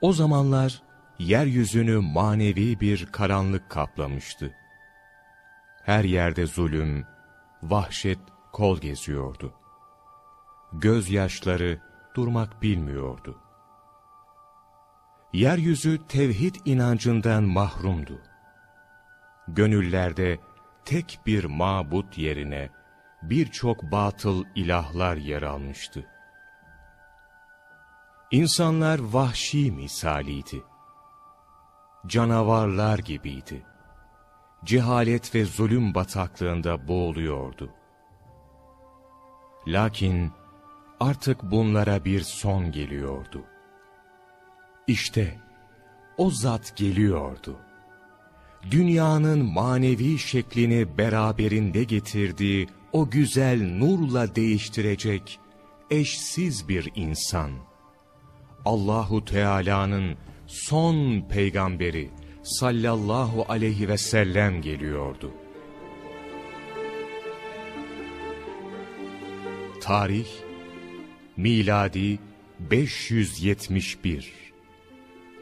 O zamanlar yeryüzünü manevi bir karanlık kaplamıştı. Her yerde zulüm, vahşet kol geziyordu. Gözyaşları durmak bilmiyordu. Yeryüzü tevhid inancından mahrumdu. Gönüllerde tek bir mabut yerine birçok batıl ilahlar yer almıştı. İnsanlar vahşi misaliydi. Canavarlar gibiydi. Cehalet ve zulüm bataklığında boğuluyordu. Lakin artık bunlara bir son geliyordu. İşte o zat geliyordu. Dünyanın manevi şeklini beraberinde getirdiği o güzel nurla değiştirecek eşsiz bir insan. Allahu Teala'nın son peygamberi sallallahu aleyhi ve sellem geliyordu. Tarih miladi 571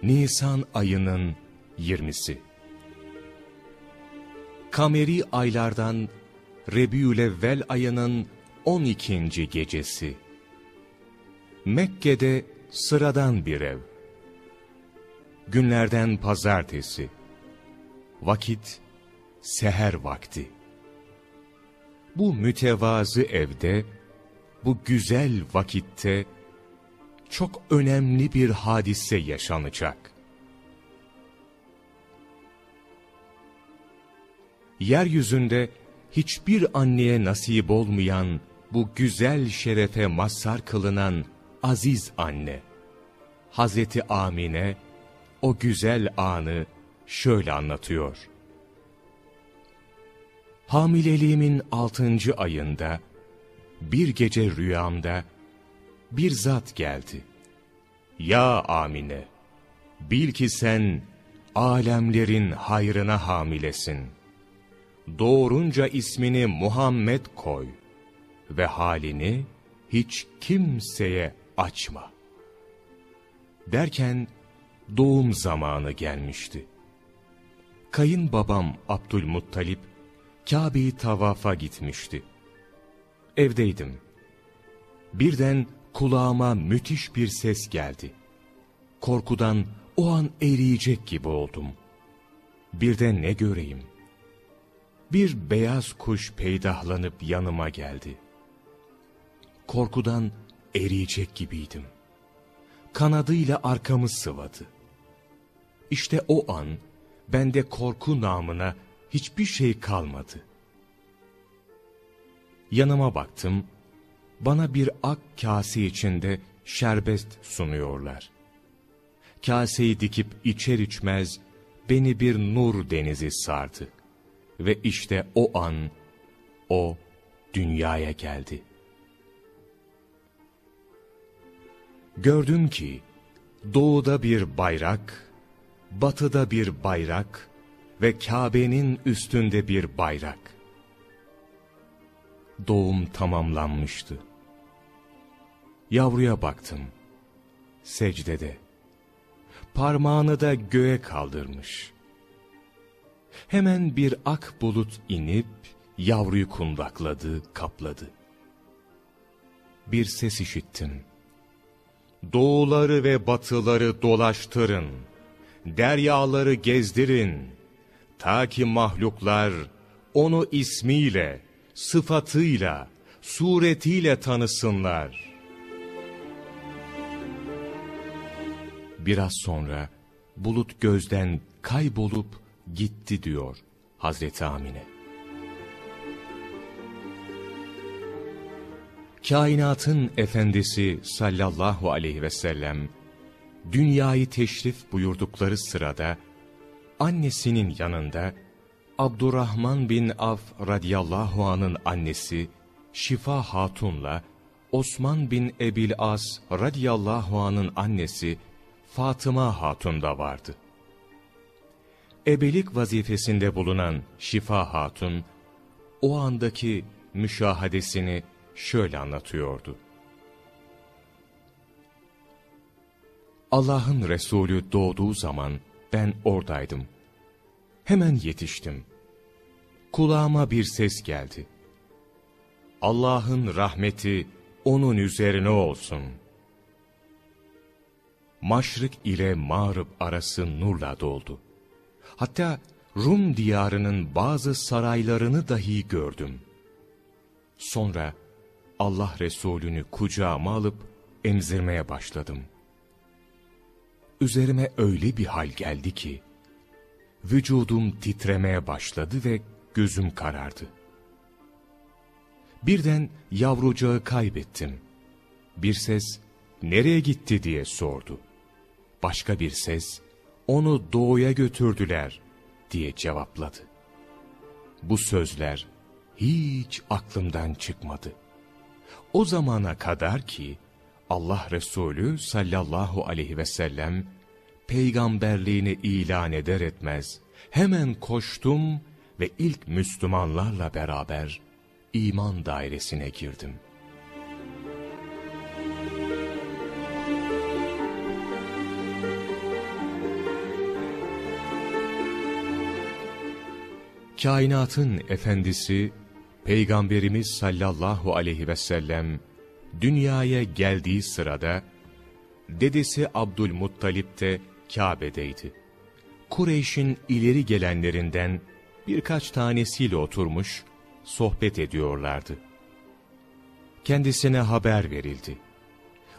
Nisan ayının 20'si Kameri aylardan Rebiülevvel ayının 12. gecesi Mekke'de sıradan bir ev. Günlerden pazartesi. Vakit seher vakti. Bu mütevazı evde, bu güzel vakitte çok önemli bir hadise yaşanacak. Yeryüzünde hiçbir anneye nasip olmayan bu güzel şerefe mazhar kılınan aziz anne, Hazreti Amine, o güzel anı şöyle anlatıyor. Hamileliğimin altıncı ayında, bir gece rüyamda, bir zat geldi. Ya Amine, bil ki sen, alemlerin hayrına hamilesin. Doğurunca ismini Muhammed koy ve halini hiç kimseye açma. Derken doğum zamanı gelmişti. Kayınbabam Abdülmuttalip Kabe'yi tavafa gitmişti. Evdeydim. Birden kulağıma müthiş bir ses geldi. Korkudan o an eriyecek gibi oldum. Birden ne göreyim? Bir beyaz kuş peydahlanıp yanıma geldi. Korkudan eriyecek gibiydim. Kanadıyla arkamı sıvadı. İşte o an bende korku namına hiçbir şey kalmadı. Yanıma baktım, bana bir ak kase içinde şerbet sunuyorlar. Kaseyi dikip içer içmez beni bir nur denizi sardı. Ve işte o an o dünyaya geldi.'' Gördüm ki doğuda bir bayrak, batıda bir bayrak ve Kabe'nin üstünde bir bayrak. Doğum tamamlanmıştı. Yavruya baktım. Secdede. Parmağını da göğe kaldırmış. Hemen bir ak bulut inip yavruyu kundakladı, kapladı. Bir ses işittim Doğuları ve batıları dolaştırın, deryaları gezdirin, ta ki mahluklar onu ismiyle, sıfatıyla, suretiyle tanısınlar. Biraz sonra bulut gözden kaybolup gitti diyor Hazreti Amine. Kainatın efendisi sallallahu aleyhi ve sellem, dünyayı teşrif buyurdukları sırada, annesinin yanında, Abdurrahman bin Af radıyallahu anın annesi, Şifa Hatun'la, Osman bin Ebil As radıyallahu anın annesi, Fatıma Hatun da vardı. Ebelik vazifesinde bulunan Şifa Hatun, o andaki müşahadesini şöyle anlatıyordu. Allah'ın Resulü doğduğu zaman ben oradaydım. Hemen yetiştim. Kulağıma bir ses geldi. Allah'ın rahmeti onun üzerine olsun. Maşrık ile mağrib arası nurla doldu. Hatta Rum diyarının bazı saraylarını dahi gördüm. Sonra Allah Resulü'nü kucağıma alıp emzirmeye başladım. Üzerime öyle bir hal geldi ki, vücudum titremeye başladı ve gözüm karardı. Birden yavrucağı kaybettim. Bir ses, nereye gitti diye sordu. Başka bir ses, onu doğuya götürdüler diye cevapladı. Bu sözler hiç aklımdan çıkmadı. O zamana kadar ki Allah Resulü sallallahu aleyhi ve sellem peygamberliğini ilan eder etmez hemen koştum ve ilk Müslümanlarla beraber iman dairesine girdim. Kainatın efendisi Peygamberimiz sallallahu aleyhi ve sellem dünyaya geldiği sırada dedesi Abdülmuttalip de Kabe'deydi. Kureyş'in ileri gelenlerinden birkaç tanesiyle oturmuş sohbet ediyorlardı. Kendisine haber verildi.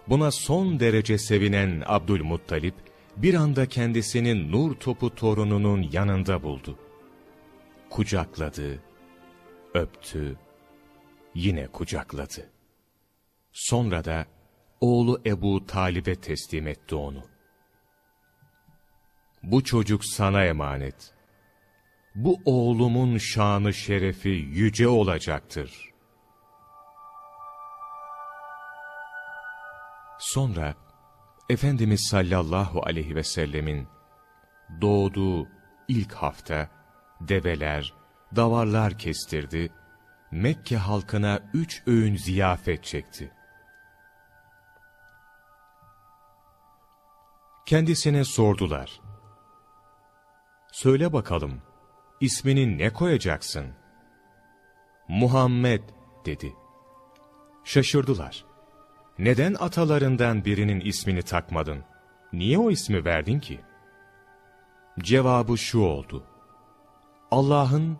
Buna son derece sevinen Abdülmuttalip bir anda kendisini nur topu torununun yanında buldu. Kucakladı, öptü, yine kucakladı. Sonra da oğlu Ebu Talib'e teslim etti onu. Bu çocuk sana emanet. Bu oğlumun şanı şerefi yüce olacaktır. Sonra Efendimiz sallallahu aleyhi ve sellemin doğduğu ilk hafta develer, davarlar kestirdi, Mekke halkına üç öğün ziyafet çekti. Kendisine sordular. Söyle bakalım, ismini ne koyacaksın? Muhammed dedi. Şaşırdılar. Neden atalarından birinin ismini takmadın? Niye o ismi verdin ki? Cevabı şu oldu. Allah'ın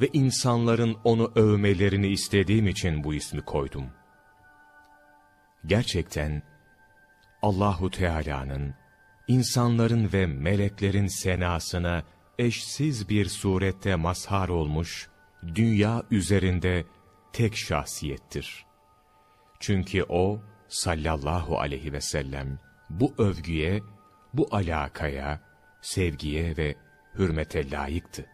ve insanların onu övmelerini istediğim için bu ismi koydum. Gerçekten Allahu Teala'nın insanların ve meleklerin senasına eşsiz bir surette mazhar olmuş, dünya üzerinde tek şahsiyettir. Çünkü o sallallahu aleyhi ve sellem bu övgüye, bu alakaya, sevgiye ve hürmete layıktı.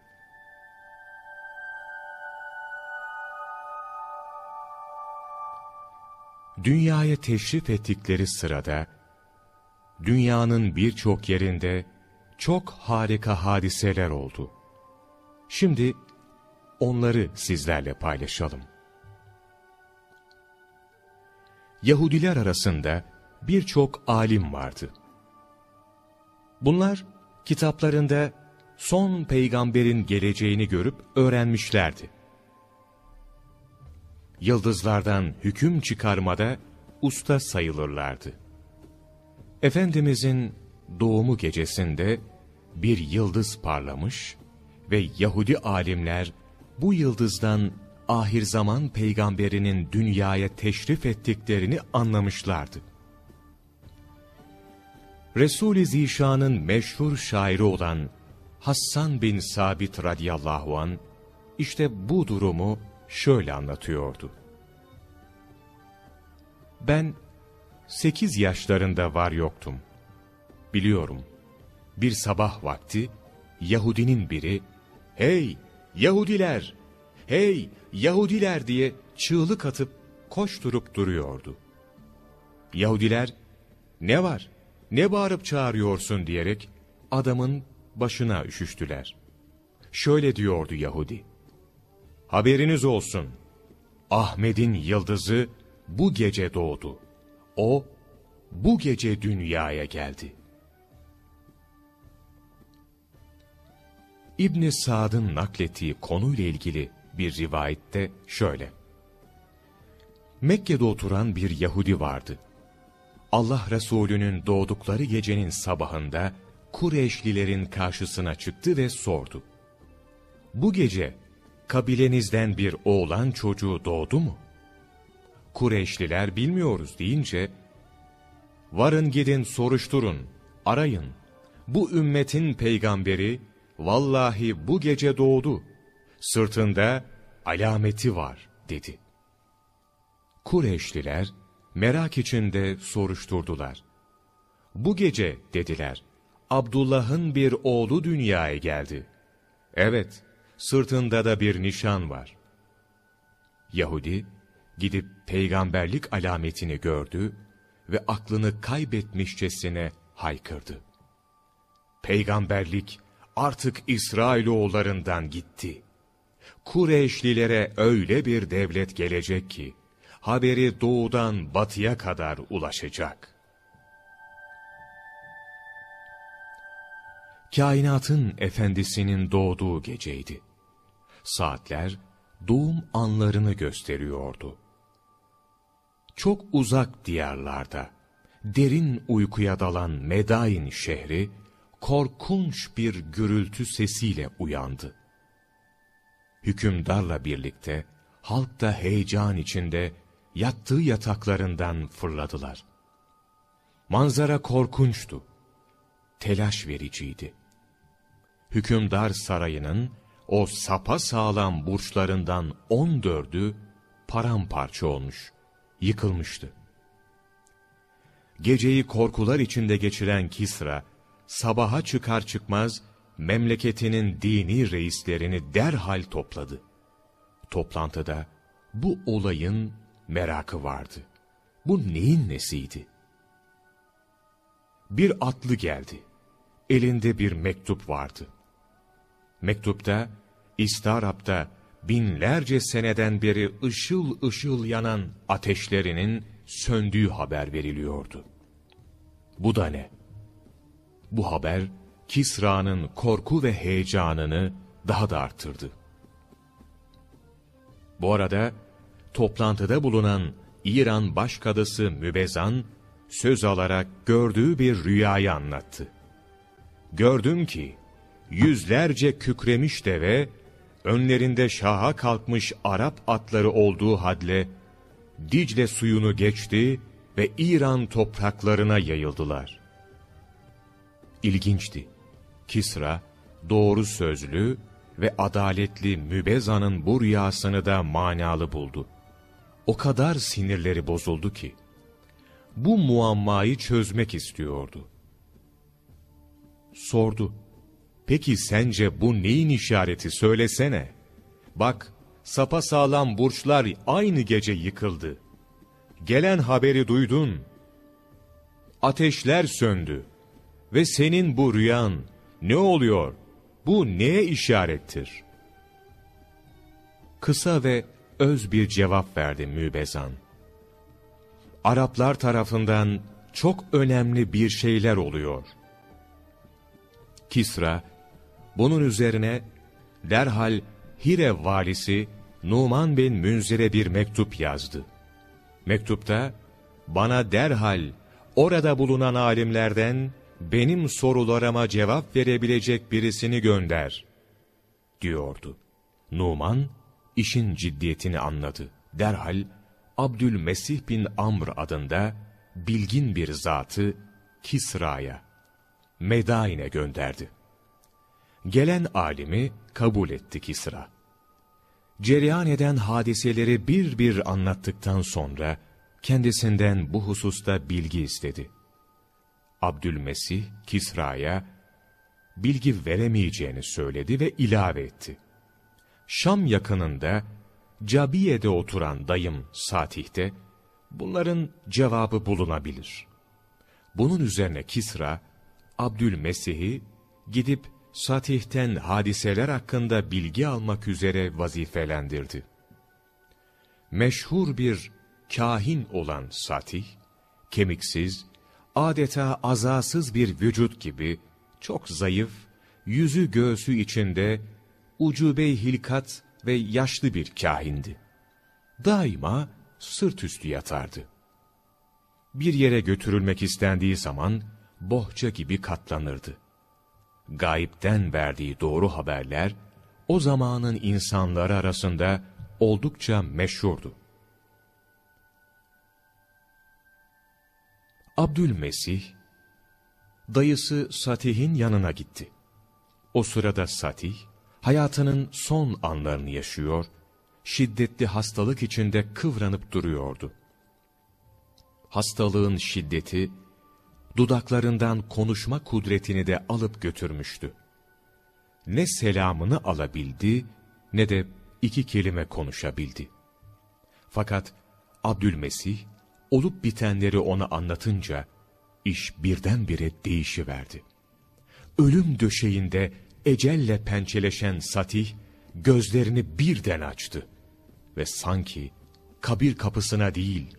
Dünyaya teşrif ettikleri sırada, dünyanın birçok yerinde çok harika hadiseler oldu. Şimdi onları sizlerle paylaşalım. Yahudiler arasında birçok alim vardı. Bunlar kitaplarında son peygamberin geleceğini görüp öğrenmişlerdi. Yıldızlardan hüküm çıkarmada usta sayılırlardı. Efendimizin doğumu gecesinde bir yıldız parlamış ve Yahudi alimler bu yıldızdan ahir zaman peygamberinin dünyaya teşrif ettiklerini anlamışlardı. Resul-i Zişan'ın meşhur şairi olan Hassan bin Sabit radıyallahu an işte bu durumu şöyle anlatıyordu. Ben sekiz yaşlarında var yoktum. Biliyorum, bir sabah vakti Yahudinin biri, ''Hey Yahudiler, hey Yahudiler!'' diye çığlık atıp koşturup duruyordu. Yahudiler, ''Ne var, ne bağırıp çağırıyorsun?'' diyerek adamın başına üşüştüler. Şöyle diyordu Yahudi, Haberiniz olsun. Ahmet'in yıldızı bu gece doğdu. O bu gece dünyaya geldi. İbn Sa'd'ın naklettiği konuyla ilgili bir rivayette şöyle. Mekke'de oturan bir Yahudi vardı. Allah Resulü'nün doğdukları gecenin sabahında Kureyşlilerin karşısına çıktı ve sordu. Bu gece kabilenizden bir oğlan çocuğu doğdu mu? Kureyşliler bilmiyoruz deyince, varın gidin soruşturun, arayın. Bu ümmetin peygamberi, vallahi bu gece doğdu. Sırtında alameti var, dedi. Kureyşliler, merak içinde soruşturdular. Bu gece, dediler, Abdullah'ın bir oğlu dünyaya geldi. Evet, sırtında da bir nişan var. Yahudi, gidip peygamberlik alametini gördü ve aklını kaybetmişçesine haykırdı. Peygamberlik artık İsrailoğullarından gitti. Kureyşlilere öyle bir devlet gelecek ki, haberi doğudan batıya kadar ulaşacak. Kainatın efendisinin doğduğu geceydi. Saatler doğum anlarını gösteriyordu. Çok uzak diyarlarda, derin uykuya dalan Medain şehri, korkunç bir gürültü sesiyle uyandı. Hükümdarla birlikte, halk da heyecan içinde, yattığı yataklarından fırladılar. Manzara korkunçtu, telaş vericiydi. Hükümdar sarayının, o sapa sağlam burçlarından on dördü paramparça olmuş yıkılmıştı. Geceyi korkular içinde geçiren Kisra, sabaha çıkar çıkmaz memleketinin dini reislerini derhal topladı. Toplantıda bu olayın merakı vardı. Bu neyin nesiydi? Bir atlı geldi. Elinde bir mektup vardı. Mektupta, İstarap'ta binlerce seneden beri ışıl ışıl yanan ateşlerinin söndüğü haber veriliyordu. Bu da ne? Bu haber Kisra'nın korku ve heyecanını daha da arttırdı. Bu arada toplantıda bulunan İran başkadısı Mübezan söz alarak gördüğü bir rüyayı anlattı. Gördüm ki yüzlerce kükremiş deve önlerinde şaha kalkmış Arap atları olduğu hadle, Dicle suyunu geçti ve İran topraklarına yayıldılar. İlginçti. Kisra, doğru sözlü ve adaletli Mübeza'nın bu rüyasını da manalı buldu. O kadar sinirleri bozuldu ki, bu muammayı çözmek istiyordu. Sordu, Peki sence bu neyin işareti söylesene. Bak, sapa sağlam burçlar aynı gece yıkıldı. Gelen haberi duydun. Ateşler söndü. Ve senin bu rüyan ne oluyor? Bu neye işarettir? Kısa ve öz bir cevap verdi Mübezan. Araplar tarafından çok önemli bir şeyler oluyor. Kisra, bunun üzerine derhal Hire valisi Numan bin Münzir'e bir mektup yazdı. Mektupta bana derhal orada bulunan alimlerden benim sorularıma cevap verebilecek birisini gönder diyordu. Numan işin ciddiyetini anladı. Derhal Abdülmesih bin Amr adında bilgin bir zatı Kisra'ya, Medain'e gönderdi. Gelen alimi kabul etti Kisra. Cereyan eden hadiseleri bir bir anlattıktan sonra kendisinden bu hususta bilgi istedi. Abdülmesih Kisra'ya bilgi veremeyeceğini söyledi ve ilave etti. Şam yakınında Cabiye'de oturan dayım Satih'te bunların cevabı bulunabilir. Bunun üzerine Kisra Abdülmesih'i gidip Satih'ten hadiseler hakkında bilgi almak üzere vazifelendirdi. Meşhur bir kahin olan Satih, kemiksiz, adeta azasız bir vücut gibi çok zayıf yüzü göğsü içinde ucube hilkat ve yaşlı bir kahindi. Daima sırt üstü yatardı. Bir yere götürülmek istendiği zaman bohça gibi katlanırdı. Gayipten verdiği doğru haberler o zamanın insanları arasında oldukça meşhurdu. Abdülmesih, dayısı Satih'in yanına gitti. O sırada Satih, hayatının son anlarını yaşıyor, şiddetli hastalık içinde kıvranıp duruyordu. Hastalığın şiddeti, dudaklarından konuşma kudretini de alıp götürmüştü. Ne selamını alabildi, ne de iki kelime konuşabildi. Fakat Abdülmesih, olup bitenleri ona anlatınca, iş birdenbire değişiverdi. Ölüm döşeğinde ecelle pençeleşen Satih, gözlerini birden açtı. Ve sanki kabir kapısına değil,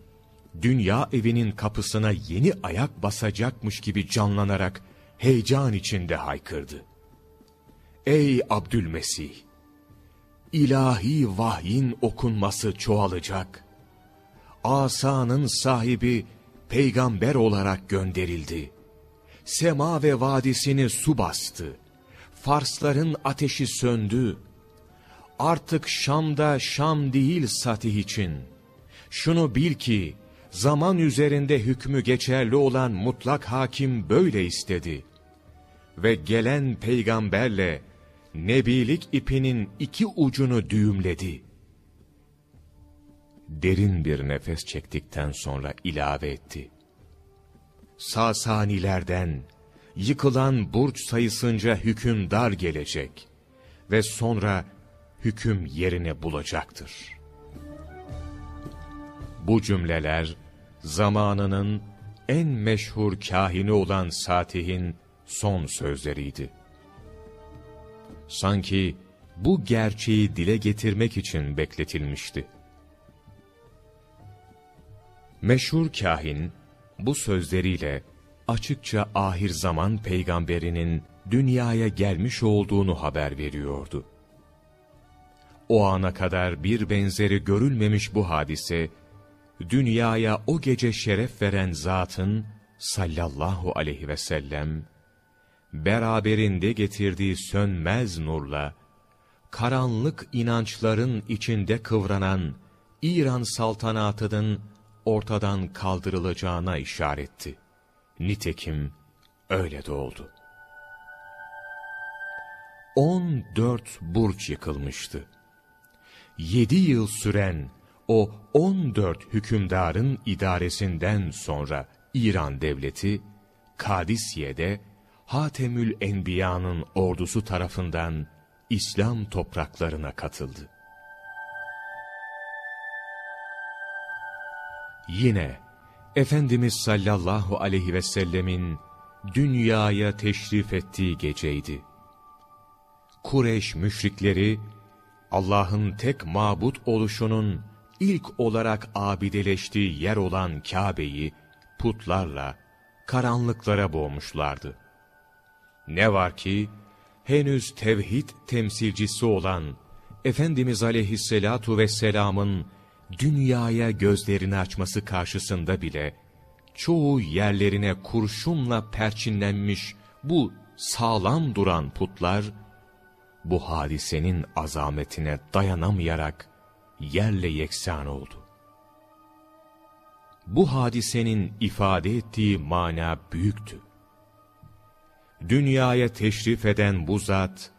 dünya evinin kapısına yeni ayak basacakmış gibi canlanarak heyecan içinde haykırdı. Ey Abdülmesih! İlahi vahyin okunması çoğalacak. Asanın sahibi peygamber olarak gönderildi. Sema ve vadisini su bastı. Farsların ateşi söndü. Artık Şam'da Şam değil Satih için. Şunu bil ki, zaman üzerinde hükmü geçerli olan mutlak hakim böyle istedi. Ve gelen peygamberle, Nebilik ipinin iki ucunu düğümledi. Derin bir nefes çektikten sonra ilave etti. Sasanilerden, yıkılan burç sayısınca hükümdar gelecek ve sonra hüküm yerine bulacaktır. Bu cümleler, zamanının en meşhur kahini olan Satih'in son sözleriydi. Sanki bu gerçeği dile getirmek için bekletilmişti. Meşhur kahin, bu sözleriyle açıkça ahir zaman peygamberinin dünyaya gelmiş olduğunu haber veriyordu. O ana kadar bir benzeri görülmemiş bu hadise, dünyaya o gece şeref veren zatın sallallahu aleyhi ve sellem, beraberinde getirdiği sönmez nurla, karanlık inançların içinde kıvranan İran saltanatının ortadan kaldırılacağına işaretti. Nitekim öyle de oldu. 14 burç yıkılmıştı. 7 yıl süren o 14 hükümdarın idaresinden sonra İran devleti, Kadisiye'de Hatemül Enbiya'nın ordusu tarafından İslam topraklarına katıldı. Yine Efendimiz sallallahu aleyhi ve sellemin dünyaya teşrif ettiği geceydi. Kureyş müşrikleri Allah'ın tek mabut oluşunun ilk olarak abideleştiği yer olan Kabe'yi putlarla, karanlıklara boğmuşlardı. Ne var ki, henüz tevhid temsilcisi olan Efendimiz aleyhisselatu vesselamın dünyaya gözlerini açması karşısında bile, çoğu yerlerine kurşunla perçinlenmiş bu sağlam duran putlar, bu hadisenin azametine dayanamayarak yerle yeksan oldu. Bu hadisenin ifade ettiği mana büyüktü. Dünyaya teşrif eden bu zat,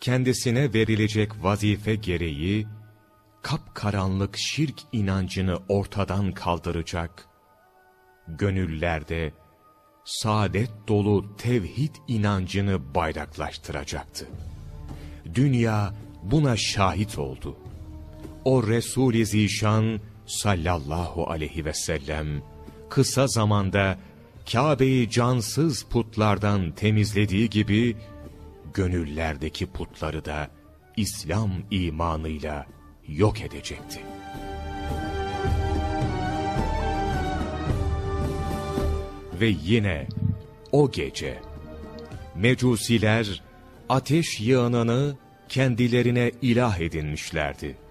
kendisine verilecek vazife gereği, kapkaranlık şirk inancını ortadan kaldıracak, gönüllerde saadet dolu tevhid inancını bayraklaştıracaktı. Dünya buna şahit oldu. O Resul-i Zişan sallallahu aleyhi ve sellem kısa zamanda Kabe'yi cansız putlardan temizlediği gibi gönüllerdeki putları da İslam imanıyla yok edecekti. Ve yine o gece Mecusiler ateş yığınını kendilerine ilah edinmişlerdi.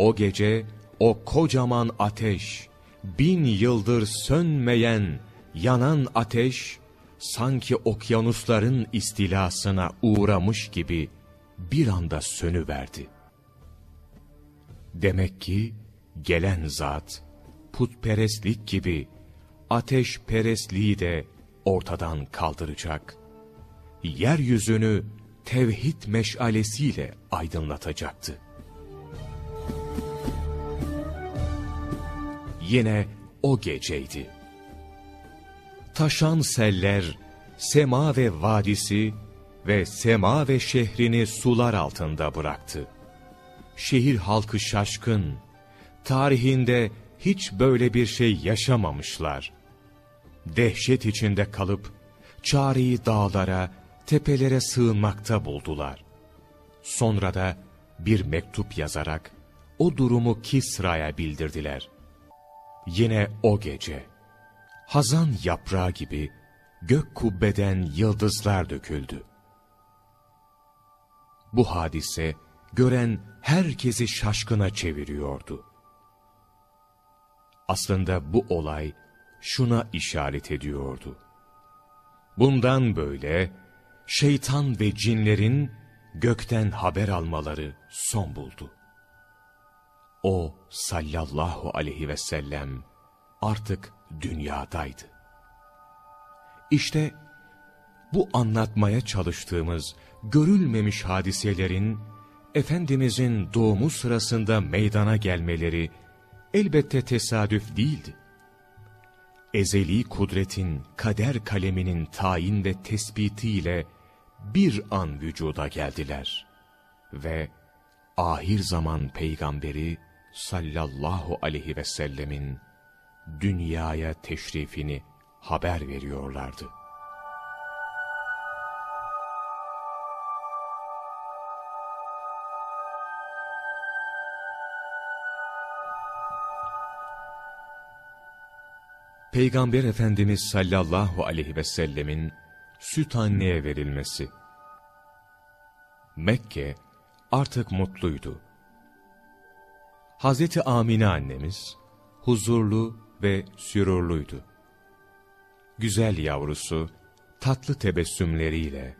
O gece o kocaman ateş, bin yıldır sönmeyen, yanan ateş, sanki okyanusların istilasına uğramış gibi bir anda sönüverdi. Demek ki gelen zat, putperestlik gibi ateşperestliği de ortadan kaldıracak. Yeryüzünü tevhid meşalesiyle aydınlatacaktı. Yine o geceydi. Taşan seller, sema ve vadisi ve sema ve şehrini sular altında bıraktı. Şehir halkı şaşkın, tarihinde hiç böyle bir şey yaşamamışlar. Dehşet içinde kalıp, çareyi dağlara, tepelere sığınmakta buldular. Sonra da bir mektup yazarak o durumu Kisra'ya bildirdiler. Yine o gece, hazan yaprağı gibi gök kubbeden yıldızlar döküldü. Bu hadise gören herkesi şaşkına çeviriyordu. Aslında bu olay şuna işaret ediyordu. Bundan böyle şeytan ve cinlerin gökten haber almaları son buldu. O sallallahu aleyhi ve sellem artık dünyadaydı. İşte bu anlatmaya çalıştığımız görülmemiş hadiselerin Efendimizin doğumu sırasında meydana gelmeleri elbette tesadüf değildi. Ezeli kudretin kader kaleminin tayin ve tespitiyle bir an vücuda geldiler. Ve ahir zaman peygamberi sallallahu aleyhi ve sellemin dünyaya teşrifini haber veriyorlardı. Peygamber Efendimiz sallallahu aleyhi ve sellemin süt anneye verilmesi. Mekke artık mutluydu. Hazreti Amine annemiz huzurlu ve sürurluydu. Güzel yavrusu tatlı tebessümleriyle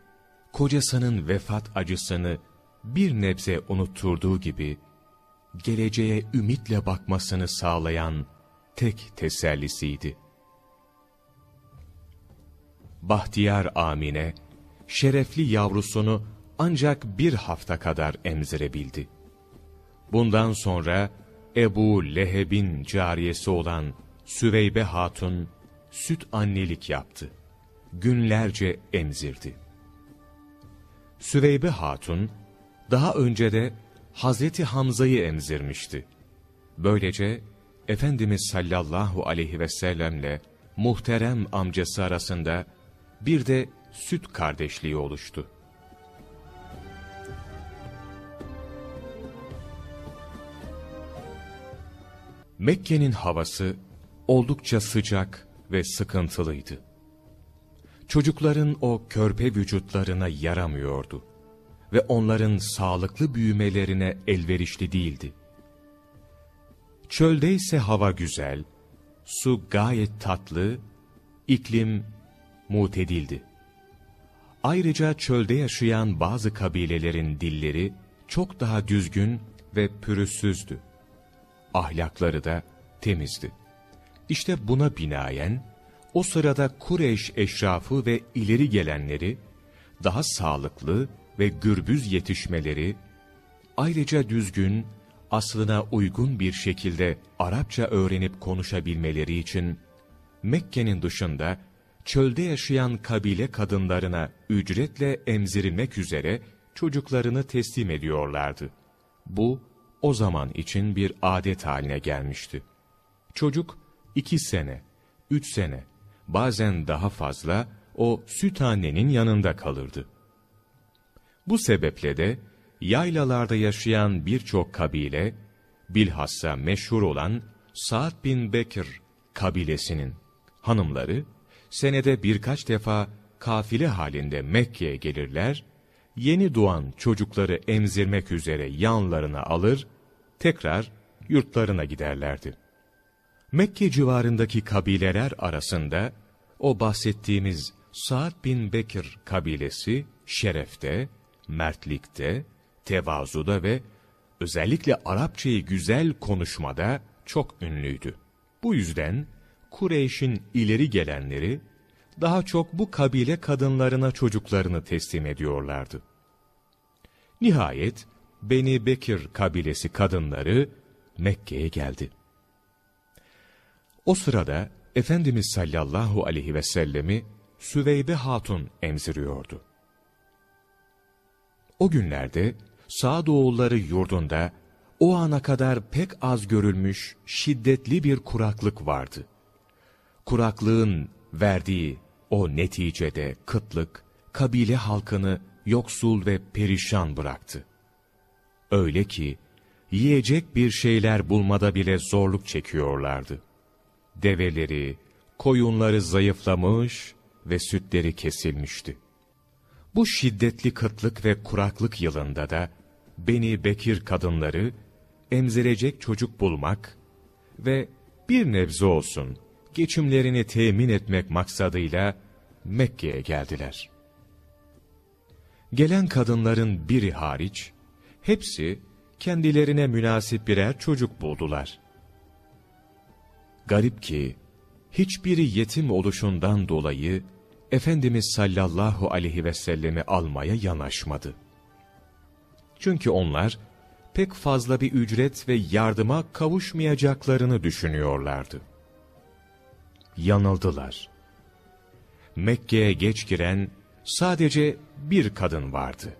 kocasının vefat acısını bir nebze unutturduğu gibi geleceğe ümitle bakmasını sağlayan tek tesellisiydi. Bahtiyar Amine, şerefli yavrusunu ancak bir hafta kadar emzirebildi. Bundan sonra Ebu Leheb'in cariyesi olan Süveybe Hatun, süt annelik yaptı. Günlerce emzirdi. Süveybe Hatun, daha önce de Hazreti Hamza'yı emzirmişti. Böylece Efendimiz sallallahu aleyhi ve sellemle muhterem amcası arasında bir de süt kardeşliği oluştu. Mekke'nin havası oldukça sıcak ve sıkıntılıydı. Çocukların o körpe vücutlarına yaramıyordu ve onların sağlıklı büyümelerine elverişli değildi. Çölde ise hava güzel, su gayet tatlı, iklim mutedildi. Ayrıca çölde yaşayan bazı kabilelerin dilleri çok daha düzgün ve pürüzsüzdü. Ahlakları da temizdi. İşte buna binaen, o sırada Kureyş eşrafı ve ileri gelenleri, daha sağlıklı ve gürbüz yetişmeleri, ayrıca düzgün, aslına uygun bir şekilde Arapça öğrenip konuşabilmeleri için, Mekke'nin dışında çölde yaşayan kabile kadınlarına ücretle emzirilmek üzere çocuklarını teslim ediyorlardı. Bu, o zaman için bir adet haline gelmişti. Çocuk, iki sene, üç sene, bazen daha fazla o süt annenin yanında kalırdı. Bu sebeple de yaylalarda yaşayan birçok kabile, bilhassa meşhur olan Sa'd bin Bekir kabilesinin hanımları, senede birkaç defa kafile halinde Mekke'ye gelirler yeni doğan çocukları emzirmek üzere yanlarına alır, tekrar yurtlarına giderlerdi. Mekke civarındaki kabileler arasında o bahsettiğimiz Sa'd bin Bekir kabilesi şerefte, mertlikte, tevazuda ve özellikle Arapçayı güzel konuşmada çok ünlüydü. Bu yüzden Kureyş'in ileri gelenleri daha çok bu kabile kadınlarına çocuklarını teslim ediyorlardı. Nihayet Beni Bekir kabilesi kadınları Mekke'ye geldi. O sırada Efendimiz sallallahu aleyhi ve sellemi Süveybe Hatun emziriyordu. O günlerde Sağdoğulları yurdunda o ana kadar pek az görülmüş şiddetli bir kuraklık vardı. Kuraklığın verdiği o neticede kıtlık, kabile halkını yoksul ve perişan bıraktı. Öyle ki, yiyecek bir şeyler bulmada bile zorluk çekiyorlardı. Develeri, koyunları zayıflamış ve sütleri kesilmişti. Bu şiddetli kıtlık ve kuraklık yılında da, Beni Bekir kadınları, emzirecek çocuk bulmak ve bir nebze olsun geçimlerini temin etmek maksadıyla Mekke'ye geldiler. Gelen kadınların biri hariç, hepsi kendilerine münasip birer çocuk buldular. Garip ki, hiçbiri yetim oluşundan dolayı, Efendimiz sallallahu aleyhi ve sellemi almaya yanaşmadı. Çünkü onlar, pek fazla bir ücret ve yardıma kavuşmayacaklarını düşünüyorlardı. Yanıldılar. Mekke'ye geç giren sadece bir kadın vardı.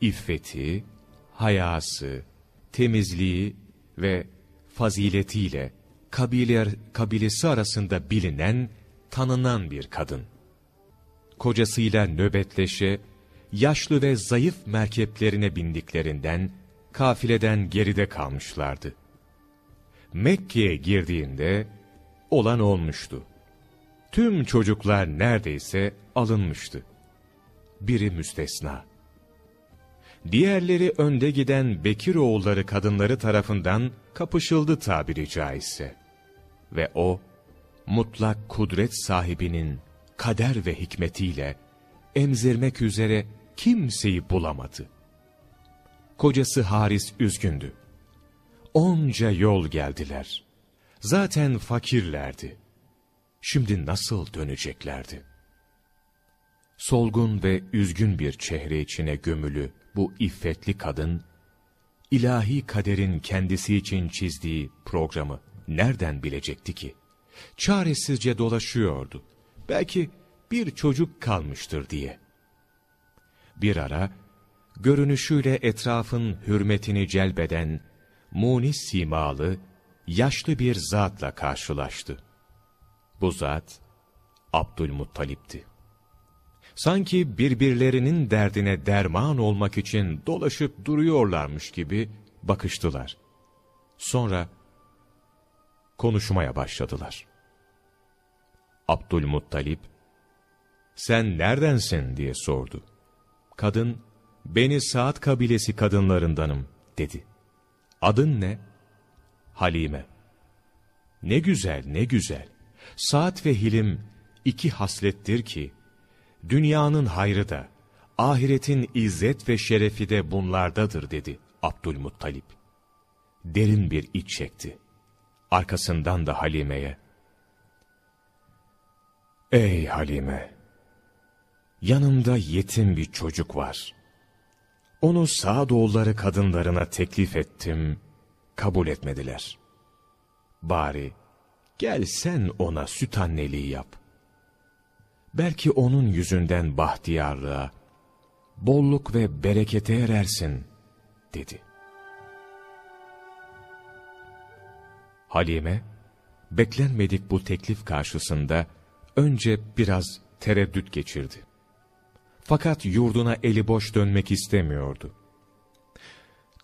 İffeti, hayası, temizliği ve faziletiyle kabiler, kabilesi arasında bilinen, tanınan bir kadın. Kocasıyla nöbetleşe, yaşlı ve zayıf merkeplerine bindiklerinden, kafileden geride kalmışlardı. Mekke'ye girdiğinde, olan olmuştu. Tüm çocuklar neredeyse alınmıştı. Biri müstesna. Diğerleri önde giden Bekir oğulları kadınları tarafından kapışıldı tabiri caizse. Ve o, mutlak kudret sahibinin kader ve hikmetiyle emzirmek üzere kimseyi bulamadı. Kocası Haris üzgündü. Onca yol geldiler. Zaten fakirlerdi. Şimdi nasıl döneceklerdi? Solgun ve üzgün bir çehre içine gömülü bu iffetli kadın, ilahi kaderin kendisi için çizdiği programı nereden bilecekti ki? Çaresizce dolaşıyordu. Belki bir çocuk kalmıştır diye. Bir ara, görünüşüyle etrafın hürmetini celbeden, munis simalı, yaşlı bir zatla karşılaştı. Bu zat, Abdülmuttalip'ti. Sanki birbirlerinin derdine derman olmak için dolaşıp duruyorlarmış gibi bakıştılar. Sonra konuşmaya başladılar. Abdülmuttalip, sen neredensin diye sordu. Kadın, beni Saat kabilesi kadınlarındanım dedi. Adın ne? Halime. Ne güzel, ne güzel. Saat ve hilim iki haslettir ki, dünyanın hayrı da, ahiretin izzet ve şerefi de bunlardadır dedi Abdülmuttalip. Derin bir iç çekti. Arkasından da Halime'ye. Ey Halime! Yanımda yetim bir çocuk var. Onu Sağdoğulları kadınlarına teklif ettim, kabul etmediler. Bari gel sen ona süt anneliği yap. Belki onun yüzünden bahtiyarlığa, bolluk ve berekete erersin, dedi. Halime, beklenmedik bu teklif karşısında önce biraz tereddüt geçirdi. Fakat yurduna eli boş dönmek istemiyordu.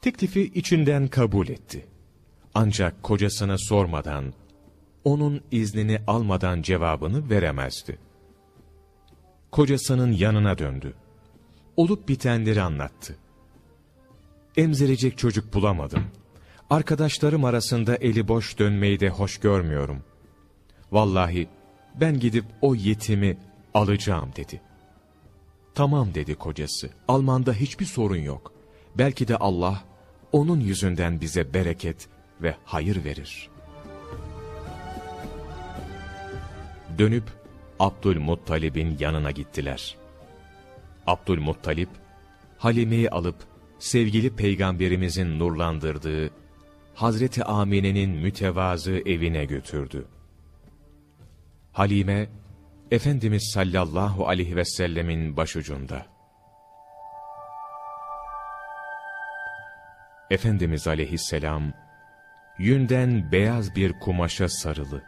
Teklifi içinden kabul etti. Ancak kocasına sormadan, onun iznini almadan cevabını veremezdi. Kocasının yanına döndü. olup bitenleri anlattı. Emzirecek çocuk bulamadım. Arkadaşlarım arasında eli boş dönmeyi de hoş görmüyorum. Vallahi ben gidip o yetimi alacağım dedi. Tamam dedi kocası. Almanda hiçbir sorun yok. Belki de Allah onun yüzünden bize bereket ve hayır verir. Dönüp Abdülmuttalib'in yanına gittiler. Abdülmuttalip, Halime'yi alıp sevgili peygamberimizin nurlandırdığı Hazreti Amine'nin mütevazı evine götürdü. Halime, Efendimiz sallallahu aleyhi ve sellemin başucunda. Efendimiz aleyhisselam, yünden beyaz bir kumaşa sarılı,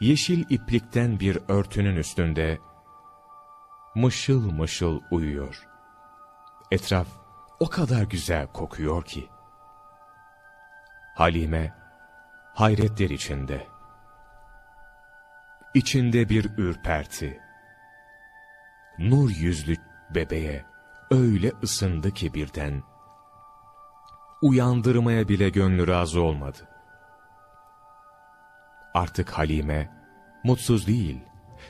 yeşil iplikten bir örtünün üstünde, mışıl mışıl uyuyor. Etraf o kadar güzel kokuyor ki. Halime, hayretler içinde. İçinde bir ürperti. Nur yüzlü bebeğe öyle ısındı ki birden, uyandırmaya bile gönlü razı olmadı. Artık Halime, mutsuz değil,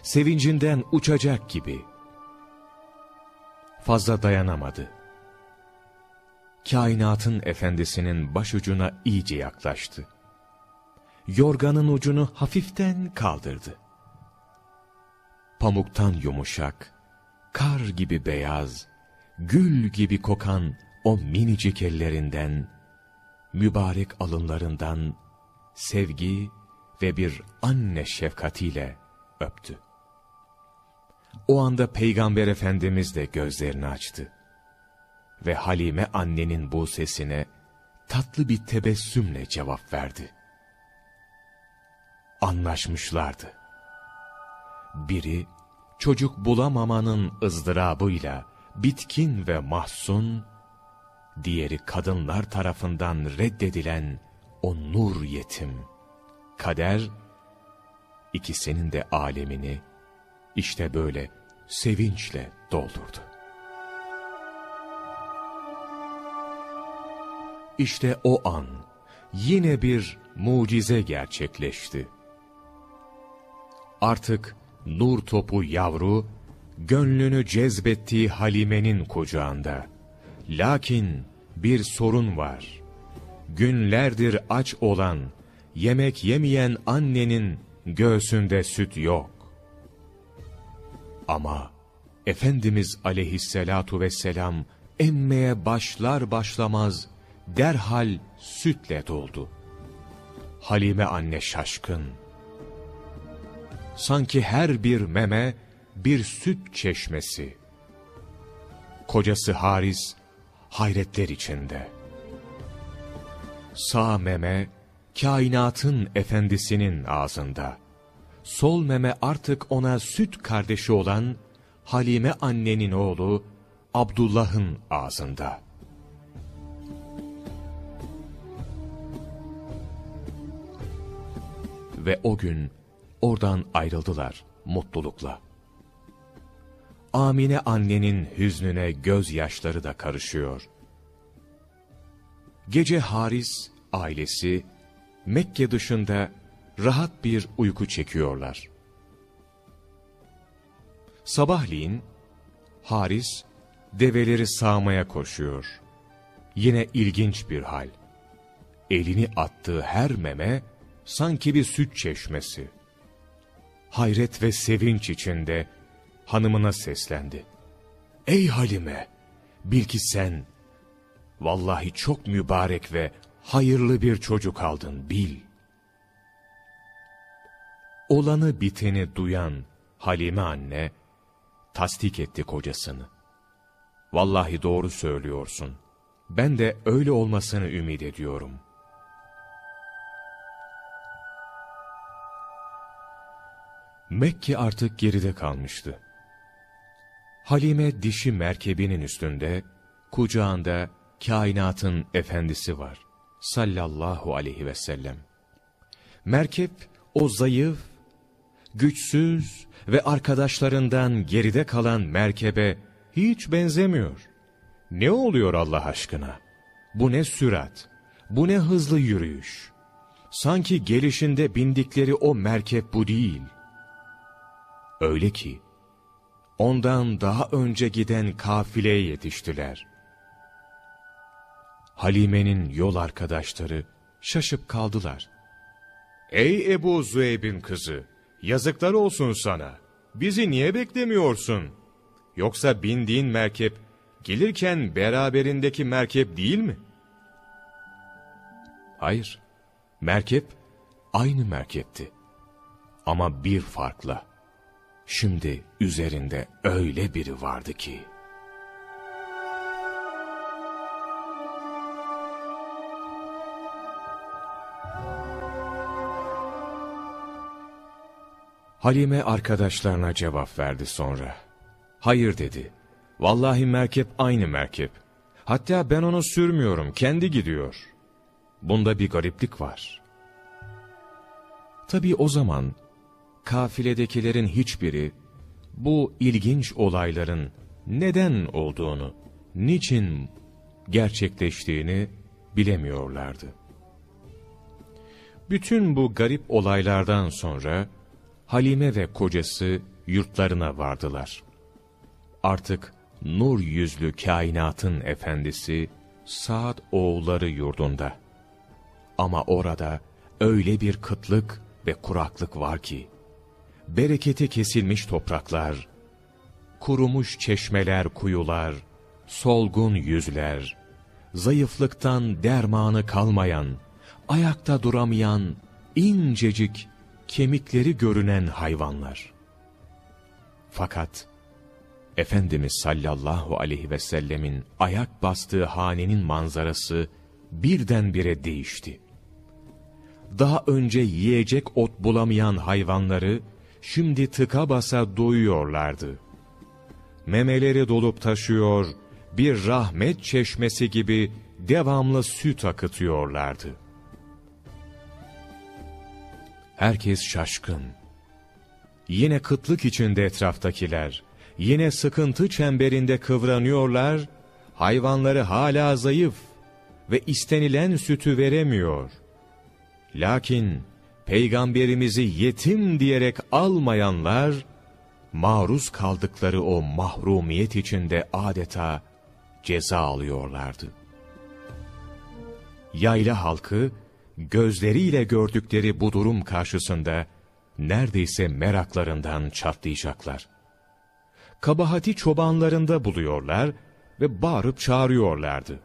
sevincinden uçacak gibi. Fazla dayanamadı. Kainatın efendisinin başucuna iyice yaklaştı. Yorganın ucunu hafiften kaldırdı. Pamuktan yumuşak, kar gibi beyaz, gül gibi kokan o minicik ellerinden, mübarek alınlarından sevgi ve bir anne şefkatiyle öptü. O anda Peygamber Efendimiz de gözlerini açtı. Ve Halime annenin bu sesine tatlı bir tebessümle cevap verdi. Anlaşmışlardı. Biri çocuk bulamamanın ızdırabıyla bitkin ve mahzun, diğeri kadınlar tarafından reddedilen o nur yetim. Kader, ikisinin de alemini işte böyle sevinçle doldurdu. İşte o an yine bir mucize gerçekleşti. Artık nur topu yavru, gönlünü cezbettiği Halime'nin kucağında. Lakin bir sorun var. Günlerdir aç olan, yemek yemeyen annenin göğsünde süt yok. Ama Efendimiz aleyhissalatu vesselam emmeye başlar başlamaz derhal sütle doldu. Halime anne şaşkın. Sanki her bir meme bir süt çeşmesi. Kocası Haris hayretler içinde. Sağ meme kainatın efendisinin ağzında. Sol meme artık ona süt kardeşi olan Halime annenin oğlu Abdullah'ın ağzında. Ve o gün oradan ayrıldılar mutlulukla. Amine annenin hüznüne gözyaşları da karışıyor. Gece Haris ailesi Mekke dışında rahat bir uyku çekiyorlar. Sabahleyin Haris develeri sağmaya koşuyor. Yine ilginç bir hal. Elini attığı her meme sanki bir süt çeşmesi. Hayret ve sevinç içinde hanımına seslendi. Ey Halime! Bil ki sen, vallahi çok mübarek ve hayırlı bir çocuk aldın bil. Olanı biteni duyan Halime anne, tasdik etti kocasını. Vallahi doğru söylüyorsun. Ben de öyle olmasını ümit ediyorum. Mekke artık geride kalmıştı. Halime dişi merkebinin üstünde, kucağında kainatın efendisi var. Sallallahu aleyhi ve sellem. Merkep o zayıf, güçsüz ve arkadaşlarından geride kalan merkebe Hiç benzemiyor. Ne oluyor Allah aşkına? Bu ne sürat? Bu ne hızlı yürüyüş? Sanki gelişinde bindikleri o merkep bu değil. Öyle ki, ondan daha önce giden kafileye yetiştiler. Halime'nin yol arkadaşları şaşıp kaldılar. Ey Ebu Züeyb'in kızı, yazıklar olsun sana. Bizi niye beklemiyorsun? Yoksa bindiğin merkep, gelirken beraberindeki merkep değil mi? Hayır, merkep aynı merkepti. Ama bir farkla. Şimdi üzerinde öyle biri vardı ki... Halime arkadaşlarına cevap verdi sonra. Hayır dedi. Vallahi merkep aynı merkep. Hatta ben onu sürmüyorum, kendi gidiyor. Bunda bir gariplik var. Tabi o zaman kafiledekilerin hiçbiri bu ilginç olayların neden olduğunu, niçin gerçekleştiğini bilemiyorlardı. Bütün bu garip olaylardan sonra Halime ve kocası yurtlarına vardılar. Artık nur yüzlü kainatın efendisi Saad oğulları yurdunda. Ama orada öyle bir kıtlık ve kuraklık var ki, bereketi kesilmiş topraklar, kurumuş çeşmeler, kuyular, solgun yüzler, zayıflıktan dermanı kalmayan, ayakta duramayan, incecik, kemikleri görünen hayvanlar. Fakat, Efendimiz sallallahu aleyhi ve sellemin ayak bastığı hanenin manzarası birdenbire değişti. Daha önce yiyecek ot bulamayan hayvanları şimdi tıka basa doyuyorlardı. Memeleri dolup taşıyor, bir rahmet çeşmesi gibi devamlı süt akıtıyorlardı. Herkes şaşkın. Yine kıtlık içinde etraftakiler, yine sıkıntı çemberinde kıvranıyorlar, hayvanları hala zayıf ve istenilen sütü veremiyor. Lakin peygamberimizi yetim diyerek almayanlar, maruz kaldıkları o mahrumiyet içinde adeta ceza alıyorlardı. Yayla halkı, gözleriyle gördükleri bu durum karşısında, neredeyse meraklarından çatlayacaklar kabahati çobanlarında buluyorlar ve bağırıp çağırıyorlardı.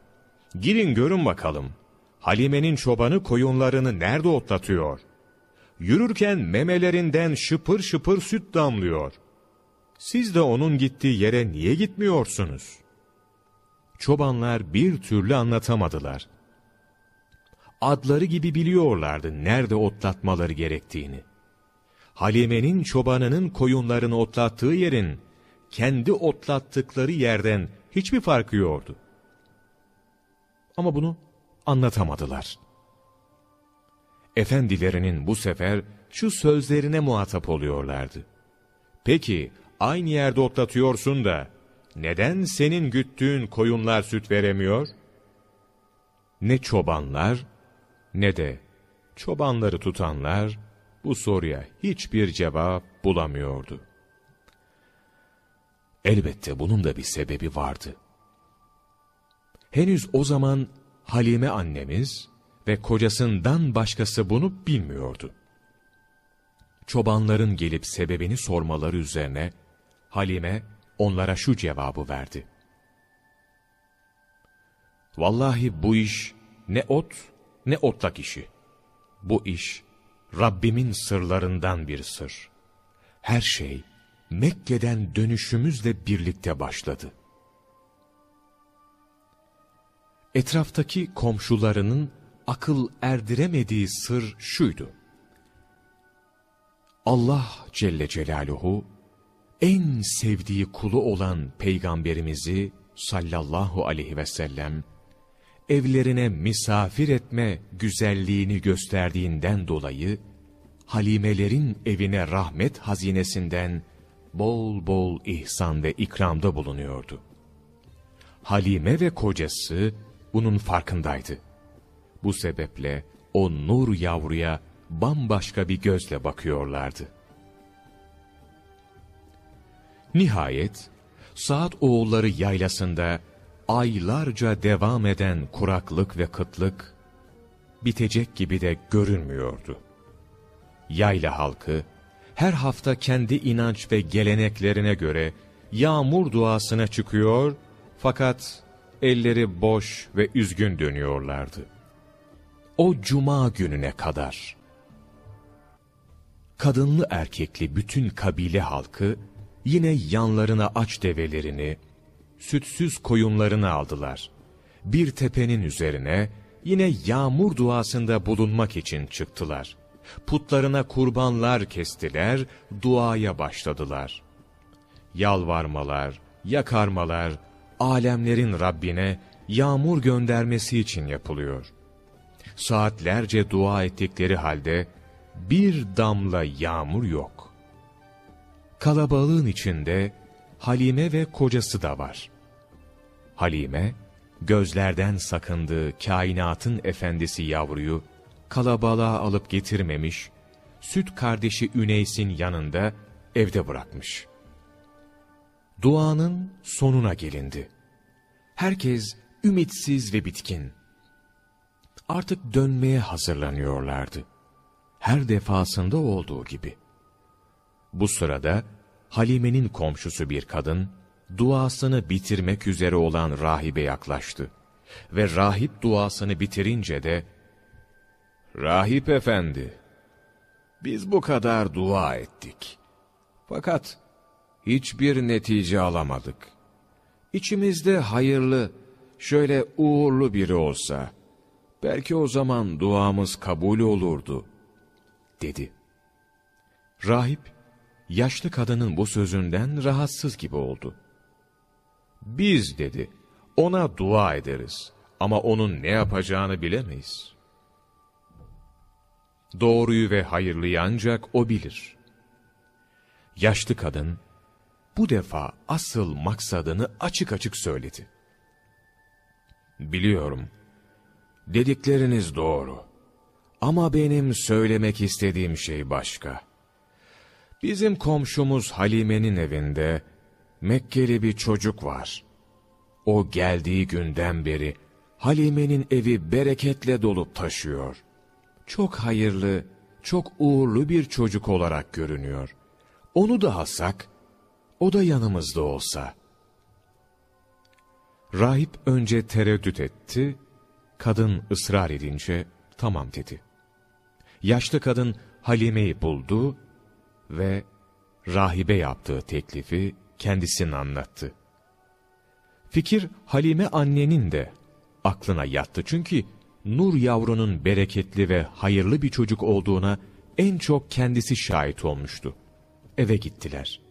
Girin görün bakalım. Halime'nin çobanı koyunlarını nerede otlatıyor? Yürürken memelerinden şıpır şıpır süt damlıyor. Siz de onun gittiği yere niye gitmiyorsunuz? Çobanlar bir türlü anlatamadılar. Adları gibi biliyorlardı nerede otlatmaları gerektiğini. Halime'nin çobanının koyunlarını otlattığı yerin kendi otlattıkları yerden hiçbir farkı yoktu. Ama bunu anlatamadılar. Efendilerinin bu sefer şu sözlerine muhatap oluyorlardı. Peki aynı yerde otlatıyorsun da neden senin güttüğün koyunlar süt veremiyor? Ne çobanlar ne de çobanları tutanlar bu soruya hiçbir cevap bulamıyordu. Elbette bunun da bir sebebi vardı. Henüz o zaman Halime annemiz ve kocasından başkası bunu bilmiyordu. Çobanların gelip sebebini sormaları üzerine Halime onlara şu cevabı verdi. Vallahi bu iş ne ot ne otlak işi. Bu iş Rabbimin sırlarından bir sır. Her şey Mekke'den dönüşümüzle birlikte başladı. Etraftaki komşularının akıl erdiremediği sır şuydu. Allah Celle Celaluhu en sevdiği kulu olan peygamberimizi sallallahu aleyhi ve sellem evlerine misafir etme güzelliğini gösterdiğinden dolayı halimelerin evine rahmet hazinesinden bol bol ihsan ve ikramda bulunuyordu. Halime ve kocası bunun farkındaydı. Bu sebeple o nur yavruya bambaşka bir gözle bakıyorlardı. Nihayet Saat oğulları yaylasında aylarca devam eden kuraklık ve kıtlık bitecek gibi de görünmüyordu. Yayla halkı her hafta kendi inanç ve geleneklerine göre yağmur duasına çıkıyor fakat elleri boş ve üzgün dönüyorlardı. O cuma gününe kadar. Kadınlı erkekli bütün kabile halkı yine yanlarına aç develerini, sütsüz koyunlarını aldılar. Bir tepenin üzerine yine yağmur duasında bulunmak için çıktılar. Putlarına kurbanlar kestiler, duaya başladılar. Yalvarmalar, yakarmalar, alemlerin Rabbine yağmur göndermesi için yapılıyor. Saatlerce dua ettikleri halde bir damla yağmur yok. Kalabalığın içinde Halime ve kocası da var. Halime, gözlerden sakındığı kainatın efendisi yavruyu kalabalığa alıp getirmemiş, süt kardeşi Üneys'in yanında evde bırakmış. Duanın sonuna gelindi. Herkes ümitsiz ve bitkin. Artık dönmeye hazırlanıyorlardı. Her defasında olduğu gibi. Bu sırada Halime'nin komşusu bir kadın, duasını bitirmek üzere olan rahibe yaklaştı. Ve rahip duasını bitirince de, Rahip efendi, biz bu kadar dua ettik. Fakat hiçbir netice alamadık. İçimizde hayırlı, şöyle uğurlu biri olsa, belki o zaman duamız kabul olurdu, dedi. Rahip, yaşlı kadının bu sözünden rahatsız gibi oldu. Biz dedi, ona dua ederiz ama onun ne yapacağını bilemeyiz. Doğruyu ve hayırlıyı ancak o bilir. Yaşlı kadın, bu defa asıl maksadını açık açık söyledi. Biliyorum, dedikleriniz doğru. Ama benim söylemek istediğim şey başka. Bizim komşumuz Halime'nin evinde Mekkeli bir çocuk var. O geldiği günden beri Halime'nin evi bereketle dolup taşıyor. Çok hayırlı, çok uğurlu bir çocuk olarak görünüyor. Onu da alsak, o da yanımızda olsa. Rahip önce tereddüt etti, kadın ısrar edince tamam dedi. Yaşlı kadın Halime'yi buldu ve rahibe yaptığı teklifi kendisine anlattı. Fikir Halime annenin de aklına yattı çünkü Nur yavrunun bereketli ve hayırlı bir çocuk olduğuna en çok kendisi şahit olmuştu. Eve gittiler.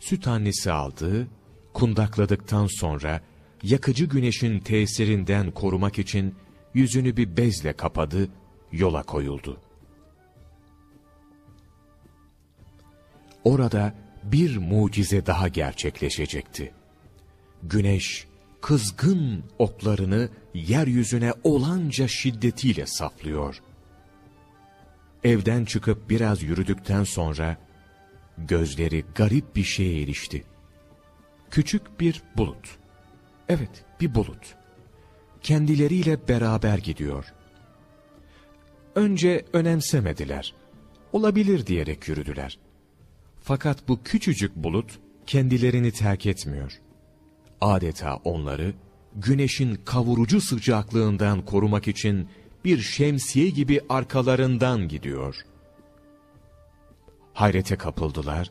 Süt annesi aldı, kundakladıktan sonra yakıcı güneşin tesirinden korumak için yüzünü bir bezle kapadı, yola koyuldu. Orada bir mucize daha gerçekleşecekti. Güneş, kızgın oklarını yeryüzüne olanca şiddetiyle saplıyor. Evden çıkıp biraz yürüdükten sonra, gözleri garip bir şeye erişti. Küçük bir bulut. Evet, bir bulut. Kendileriyle beraber gidiyor. Önce önemsemediler. Olabilir diyerek yürüdüler. Fakat bu küçücük bulut kendilerini terk etmiyor. Adeta onları güneşin kavurucu sıcaklığından korumak için bir şemsiye gibi arkalarından gidiyor. Hayrete kapıldılar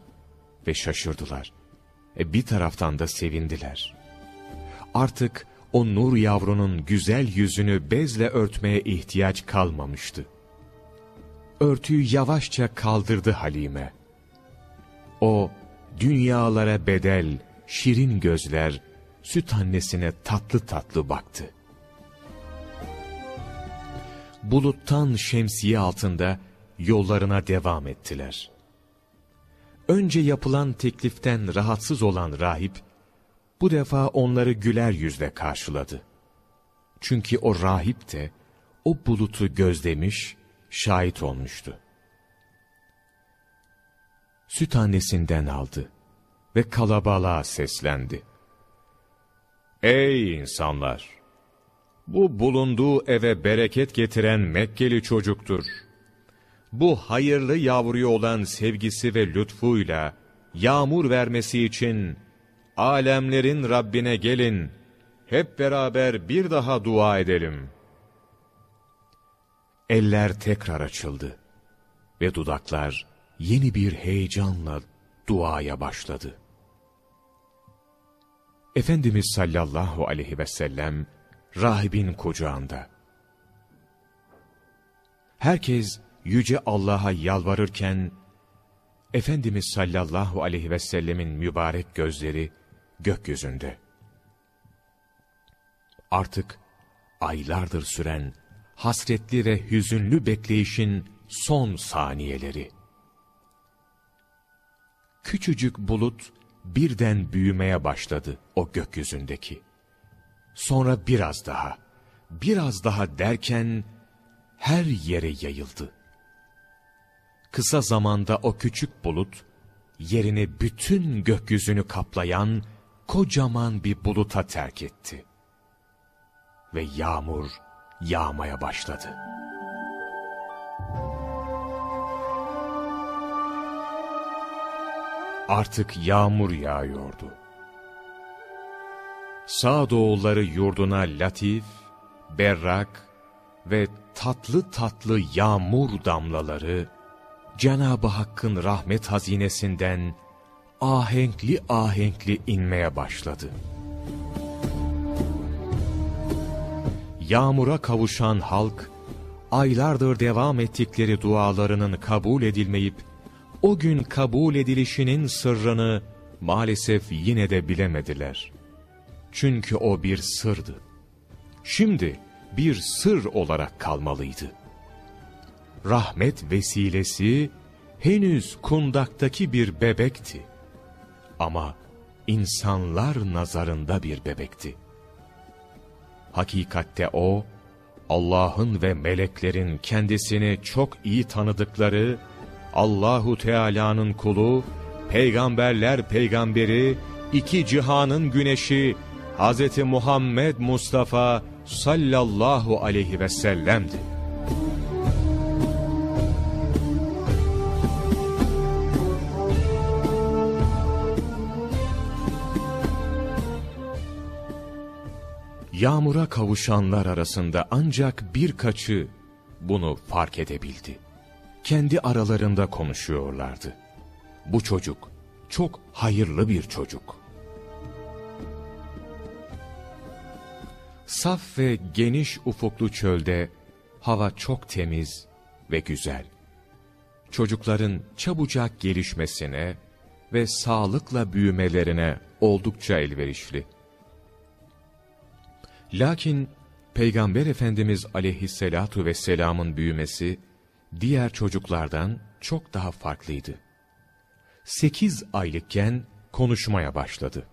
ve şaşırdılar. E bir taraftan da sevindiler. Artık o nur yavrunun güzel yüzünü bezle örtmeye ihtiyaç kalmamıştı. Örtüyü yavaşça kaldırdı Halime. O, dünyalara bedel, şirin gözler, süt annesine tatlı tatlı baktı. Buluttan şemsiye altında yollarına devam ettiler. Önce yapılan tekliften rahatsız olan rahip, bu defa onları güler yüzle karşıladı. Çünkü o rahip de o bulutu gözlemiş, şahit olmuştu. Süt annesinden aldı ve kalabalığa seslendi. Ey insanlar! Bu bulunduğu eve bereket getiren Mekkeli çocuktur. Bu hayırlı yavruya olan sevgisi ve lütfuyla yağmur vermesi için alemlerin Rabbine gelin, hep beraber bir daha dua edelim. Eller tekrar açıldı ve dudaklar yeni bir heyecanla duaya başladı. Efendimiz sallallahu aleyhi ve sellem rahibin kucağında. Herkes yüce Allah'a yalvarırken Efendimiz sallallahu aleyhi ve sellemin mübarek gözleri gökyüzünde. Artık aylardır süren hasretli ve hüzünlü bekleyişin son saniyeleri. Küçücük bulut birden büyümeye başladı o gökyüzündeki. Sonra biraz daha, biraz daha derken her yere yayıldı. Kısa zamanda o küçük bulut, yerini bütün gökyüzünü kaplayan kocaman bir buluta terk etti. Ve yağmur yağmaya başladı. Artık yağmur yağıyordu. Sağdoğulları yurduna latif, berrak ve tatlı tatlı yağmur damlaları, Cenab-ı Hakk'ın rahmet hazinesinden ahenkli ahenkli inmeye başladı. Yağmura kavuşan halk, aylardır devam ettikleri dualarının kabul edilmeyip, o gün kabul edilişinin sırrını maalesef yine de bilemediler. Çünkü o bir sırdı. Şimdi bir sır olarak kalmalıydı. Rahmet vesilesi henüz kundaktaki bir bebekti. Ama insanlar nazarında bir bebekti. Hakikatte o, Allah'ın ve meleklerin kendisini çok iyi tanıdıkları, Allahu Teala'nın kulu, peygamberler peygamberi, iki cihanın güneşi, Hz. Muhammed Mustafa sallallahu aleyhi ve sellem'di. Yağmura kavuşanlar arasında ancak birkaçı bunu fark edebildi. Kendi aralarında konuşuyorlardı. Bu çocuk çok hayırlı bir çocuk. Saf ve geniş ufuklu çölde hava çok temiz ve güzel. Çocukların çabucak gelişmesine ve sağlıkla büyümelerine oldukça elverişli. Lakin Peygamber Efendimiz aleyhisselatu vesselamın büyümesi diğer çocuklardan çok daha farklıydı. Sekiz aylıkken konuşmaya başladı.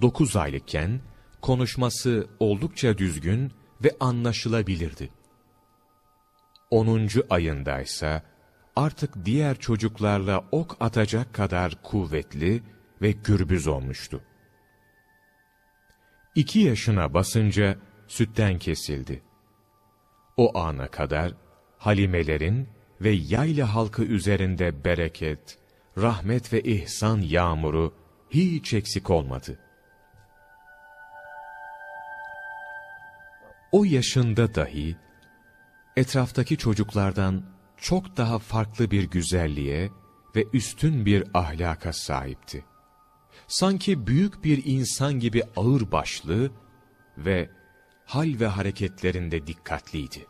Dokuz aylıkken konuşması oldukça düzgün ve anlaşılabilirdi. Onuncu ayındaysa artık diğer çocuklarla ok atacak kadar kuvvetli ve gürbüz olmuştu. İki yaşına basınca sütten kesildi. O ana kadar halimelerin ve yayla halkı üzerinde bereket, rahmet ve ihsan yağmuru hiç eksik olmadı. O yaşında dahi etraftaki çocuklardan çok daha farklı bir güzelliğe ve üstün bir ahlaka sahipti. Sanki büyük bir insan gibi ağır başlı ve hal ve hareketlerinde dikkatliydi.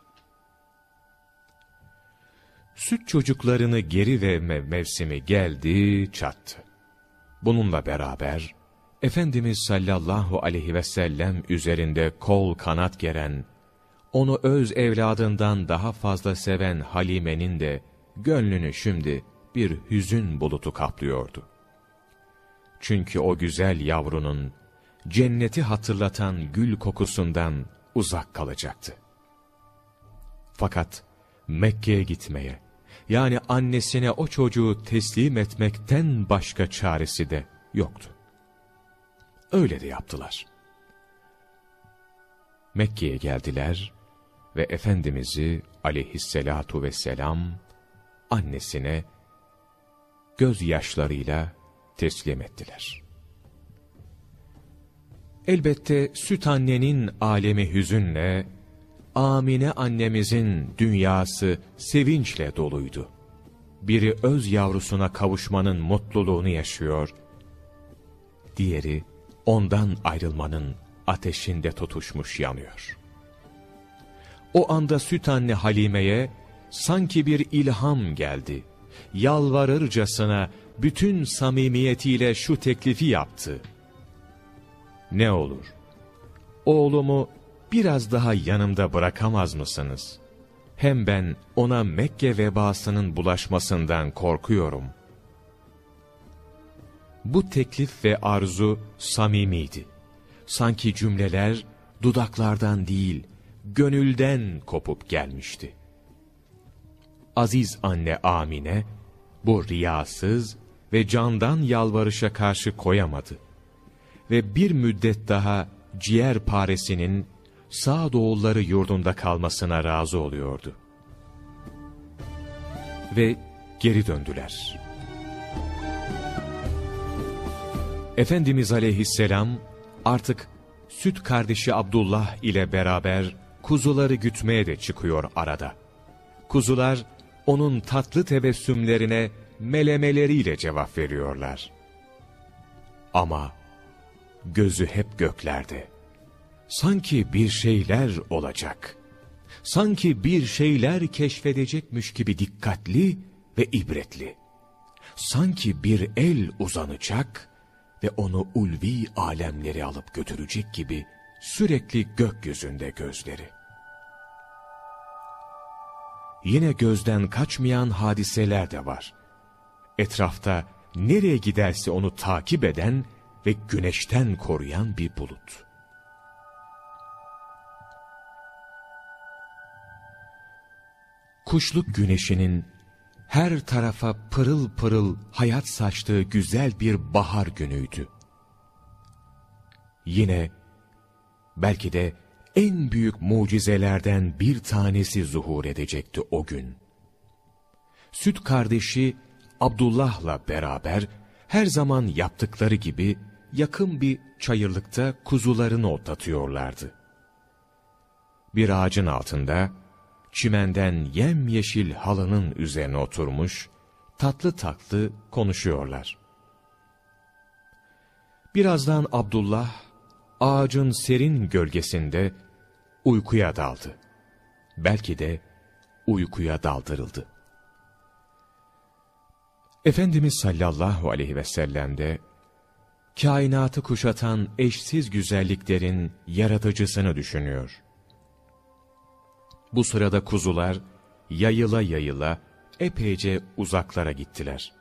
Süt çocuklarını geri verme mevsimi geldi, çattı. Bununla beraber Efendimiz sallallahu aleyhi ve sellem üzerinde kol kanat geren, onu öz evladından daha fazla seven Halime'nin de gönlünü şimdi bir hüzün bulutu kaplıyordu. Çünkü o güzel yavrunun cenneti hatırlatan gül kokusundan uzak kalacaktı. Fakat Mekke'ye gitmeye, yani annesine o çocuğu teslim etmekten başka çaresi de yoktu. Öyle de yaptılar. Mekke'ye geldiler ve Efendimiz'i aleyhisselatu vesselam annesine gözyaşlarıyla teslim ettiler. Elbette süt annenin alemi hüzünle, Amine annemizin dünyası sevinçle doluydu. Biri öz yavrusuna kavuşmanın mutluluğunu yaşıyor, diğeri ondan ayrılmanın ateşinde tutuşmuş yanıyor. O anda süt anne Halime'ye sanki bir ilham geldi. Yalvarırcasına bütün samimiyetiyle şu teklifi yaptı. Ne olur, oğlumu biraz daha yanımda bırakamaz mısınız? Hem ben ona Mekke vebasının bulaşmasından korkuyorum. Bu teklif ve arzu samimiydi. Sanki cümleler dudaklardan değil, gönülden kopup gelmişti. Aziz anne Amine, bu riyasız ve candan yalvarışa karşı koyamadı. Ve bir müddet daha ciğer paresinin Sağdoğulları yurdunda kalmasına razı oluyordu. Ve geri döndüler. Efendimiz aleyhisselam artık süt kardeşi Abdullah ile beraber kuzuları gütmeye de çıkıyor arada. Kuzular onun tatlı tebessümlerine melemeleriyle cevap veriyorlar. Ama gözü hep göklerde. Sanki bir şeyler olacak. Sanki bir şeyler keşfedecekmiş gibi dikkatli ve ibretli. Sanki bir el uzanacak ve onu ulvi alemleri alıp götürecek gibi sürekli gökyüzünde gözleri. Yine gözden kaçmayan hadiseler de var. Etrafta nereye giderse onu takip eden ve güneşten koruyan bir bulut. Kuşluk güneşinin her tarafa pırıl pırıl hayat saçtığı güzel bir bahar günüydü. Yine belki de en büyük mucizelerden bir tanesi zuhur edecekti o gün. Süt kardeşi Abdullah'la beraber her zaman yaptıkları gibi yakın bir çayırlıkta kuzularını otlatıyorlardı. Bir ağacın altında çimenden yemyeşil halının üzerine oturmuş, tatlı tatlı konuşuyorlar. Birazdan Abdullah, ağacın serin gölgesinde uykuya daldı. Belki de uykuya daldırıldı. Efendimiz sallallahu aleyhi ve sellem de, kainatı kuşatan eşsiz güzelliklerin yaratıcısını düşünüyor. Bu sırada kuzular yayıla yayıla epeyce uzaklara gittiler.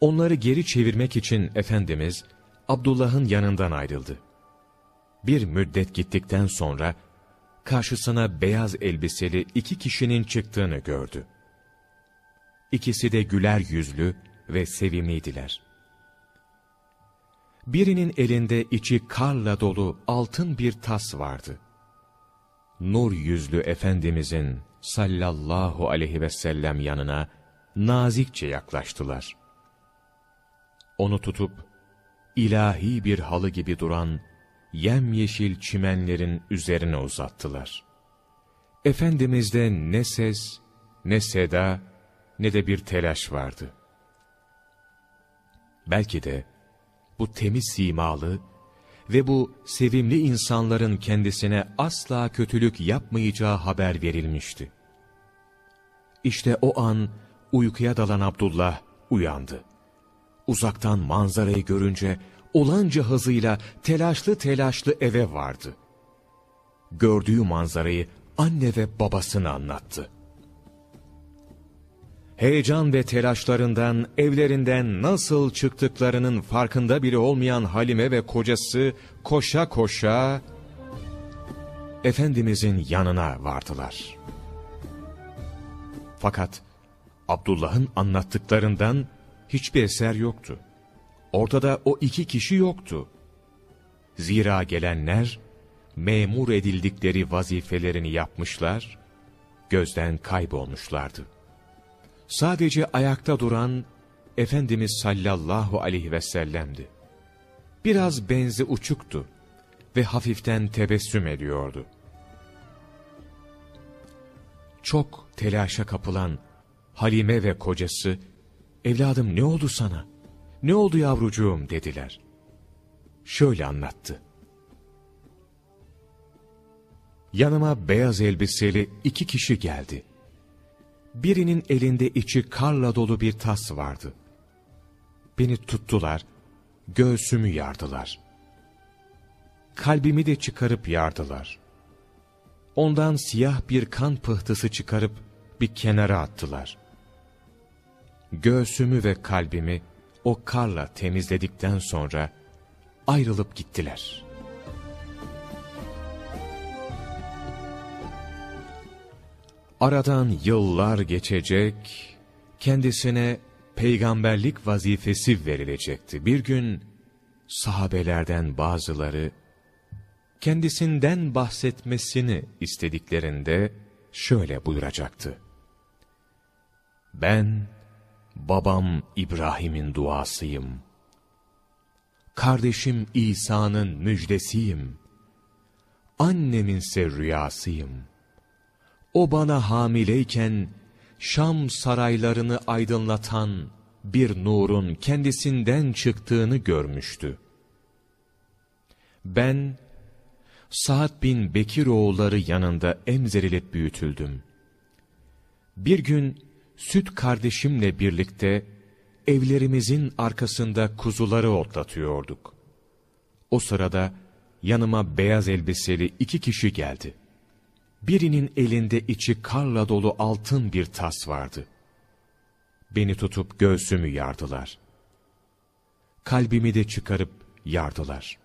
Onları geri çevirmek için Efendimiz Abdullah'ın yanından ayrıldı. Bir müddet gittikten sonra karşısına beyaz elbiseli iki kişinin çıktığını gördü. İkisi de güler yüzlü ve sevimliydiler. Birinin elinde içi karla dolu altın bir tas vardı nur yüzlü Efendimizin sallallahu aleyhi ve sellem yanına nazikçe yaklaştılar. Onu tutup ilahi bir halı gibi duran yemyeşil çimenlerin üzerine uzattılar. Efendimiz'de ne ses, ne seda, ne de bir telaş vardı. Belki de bu temiz simalı, ve bu sevimli insanların kendisine asla kötülük yapmayacağı haber verilmişti. İşte o an uykuya dalan Abdullah uyandı. Uzaktan manzarayı görünce olanca hızıyla telaşlı telaşlı eve vardı. Gördüğü manzarayı anne ve babasına anlattı. Heyecan ve telaşlarından, evlerinden nasıl çıktıklarının farkında bile olmayan Halime ve kocası koşa koşa Efendimizin yanına vardılar. Fakat Abdullah'ın anlattıklarından hiçbir eser yoktu. Ortada o iki kişi yoktu. Zira gelenler memur edildikleri vazifelerini yapmışlar, gözden kaybolmuşlardı. Sadece ayakta duran Efendimiz sallallahu aleyhi ve sellem'di. Biraz benzi uçuktu ve hafiften tebessüm ediyordu. Çok telaşa kapılan Halime ve kocası, evladım ne oldu sana? Ne oldu yavrucuğum dediler. Şöyle anlattı. Yanıma beyaz elbiseli iki kişi geldi. Birinin elinde içi karla dolu bir tas vardı. Beni tuttular, göğsümü yardılar. Kalbimi de çıkarıp yardılar. Ondan siyah bir kan pıhtısı çıkarıp bir kenara attılar. Göğsümü ve kalbimi o karla temizledikten sonra ayrılıp gittiler. Aradan yıllar geçecek, kendisine peygamberlik vazifesi verilecekti. Bir gün sahabelerden bazıları kendisinden bahsetmesini istediklerinde şöyle buyuracaktı. Ben babam İbrahim'in duasıyım. Kardeşim İsa'nın müjdesiyim. Anneminse rüyasıyım. O bana hamileyken Şam saraylarını aydınlatan bir nurun kendisinden çıktığını görmüştü. Ben Sa'd bin Bekir oğulları yanında emzerilip büyütüldüm. Bir gün süt kardeşimle birlikte evlerimizin arkasında kuzuları otlatıyorduk. O sırada yanıma beyaz elbiseli iki kişi geldi. Birinin elinde içi karla dolu altın bir tas vardı. Beni tutup göğsümü yardılar. Kalbimi de çıkarıp yardılar.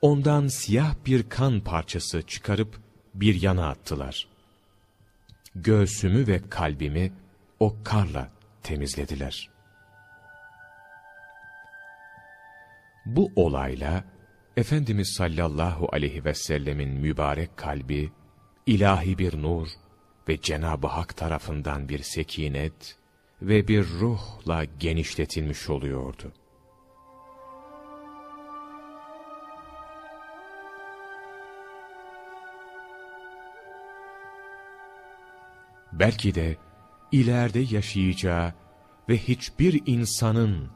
Ondan siyah bir kan parçası çıkarıp bir yana attılar. Göğsümü ve kalbimi o karla temizlediler. Bu olayla Efendimiz sallallahu aleyhi ve sellemin mübarek kalbi, ilahi bir nur ve Cenab-ı Hak tarafından bir sekinet ve bir ruhla genişletilmiş oluyordu. Belki de ileride yaşayacağı ve hiçbir insanın,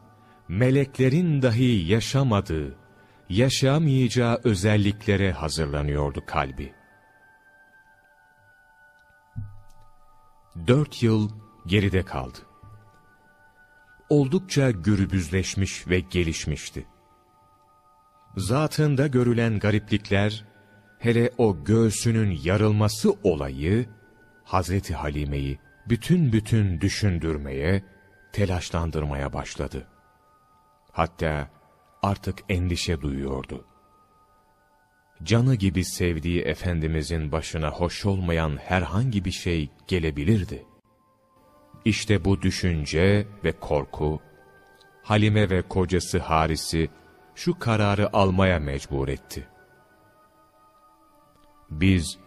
meleklerin dahi yaşamadığı, yaşamayacağı özelliklere hazırlanıyordu kalbi. Dört yıl geride kaldı. Oldukça gürbüzleşmiş ve gelişmişti. Zatında görülen gariplikler, hele o göğsünün yarılması olayı, Hazreti Halime'yi bütün bütün düşündürmeye, telaşlandırmaya başladı. Hatta artık endişe duyuyordu. Canı gibi sevdiği Efendimizin başına hoş olmayan herhangi bir şey gelebilirdi. İşte bu düşünce ve korku, Halime ve kocası Haris'i şu kararı almaya mecbur etti. Biz,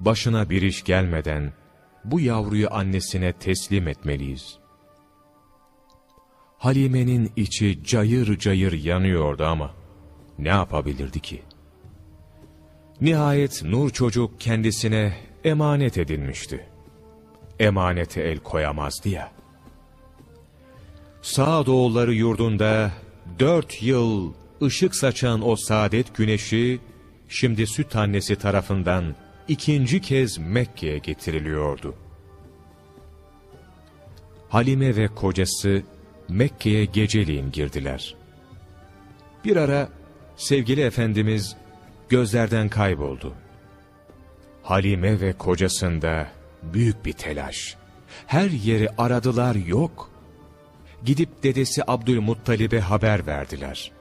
başına bir iş gelmeden, bu yavruyu annesine teslim etmeliyiz. Halime'nin içi cayır cayır yanıyordu ama ne yapabilirdi ki? Nihayet Nur çocuk kendisine emanet edilmişti. Emanete el koyamazdı ya. Sağdoğulları yurdunda dört yıl ışık saçan o saadet güneşi, şimdi süt annesi tarafından ikinci kez Mekke'ye getiriliyordu. Halime ve kocası Mekke'ye geceliğin girdiler. Bir ara sevgili Efendimiz gözlerden kayboldu. Halime ve kocasında büyük bir telaş, Her yeri aradılar yok. Gidip dedesi Abdülmuttalib'e haber verdiler.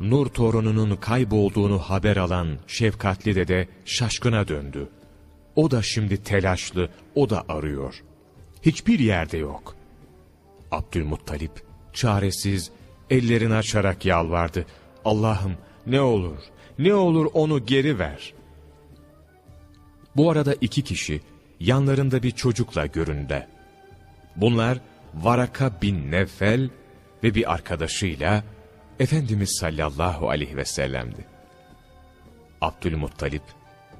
Nur torununun kaybolduğunu haber alan şefkatli dede şaşkına döndü. O da şimdi telaşlı, o da arıyor. Hiçbir yerde yok. Abdülmuttalip çaresiz ellerini açarak yalvardı. Allah'ım ne olur, ne olur onu geri ver. Bu arada iki kişi yanlarında bir çocukla göründe. Bunlar Varaka bin Nefel ve bir arkadaşıyla Efendimiz sallallahu aleyhi ve sellem'di. Abdülmuttalip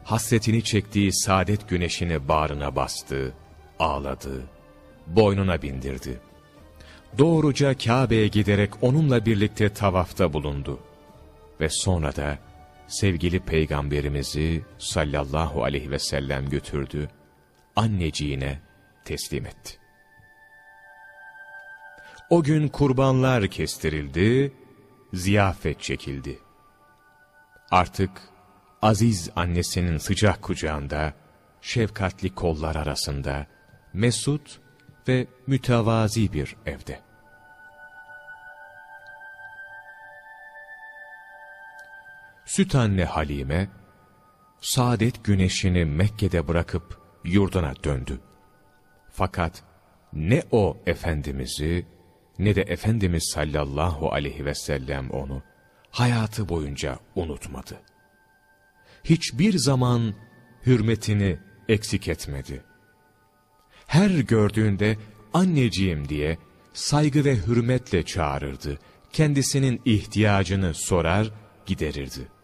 hasretini çektiği saadet güneşini bağrına bastı, ağladı, boynuna bindirdi. Doğruca Kabe'ye giderek onunla birlikte tavafta bulundu. Ve sonra da sevgili peygamberimizi sallallahu aleyhi ve sellem götürdü, anneciğine teslim etti. O gün kurbanlar kestirildi, ziyafet çekildi. Artık aziz annesinin sıcak kucağında, şefkatli kollar arasında, mesut ve mütevazi bir evde. Süt anne Halime, saadet güneşini Mekke'de bırakıp yurduna döndü. Fakat ne o Efendimiz'i ne de Efendimiz sallallahu aleyhi ve sellem onu hayatı boyunca unutmadı. Hiçbir zaman hürmetini eksik etmedi. Her gördüğünde anneciğim diye saygı ve hürmetle çağırırdı. Kendisinin ihtiyacını sorar, giderirdi.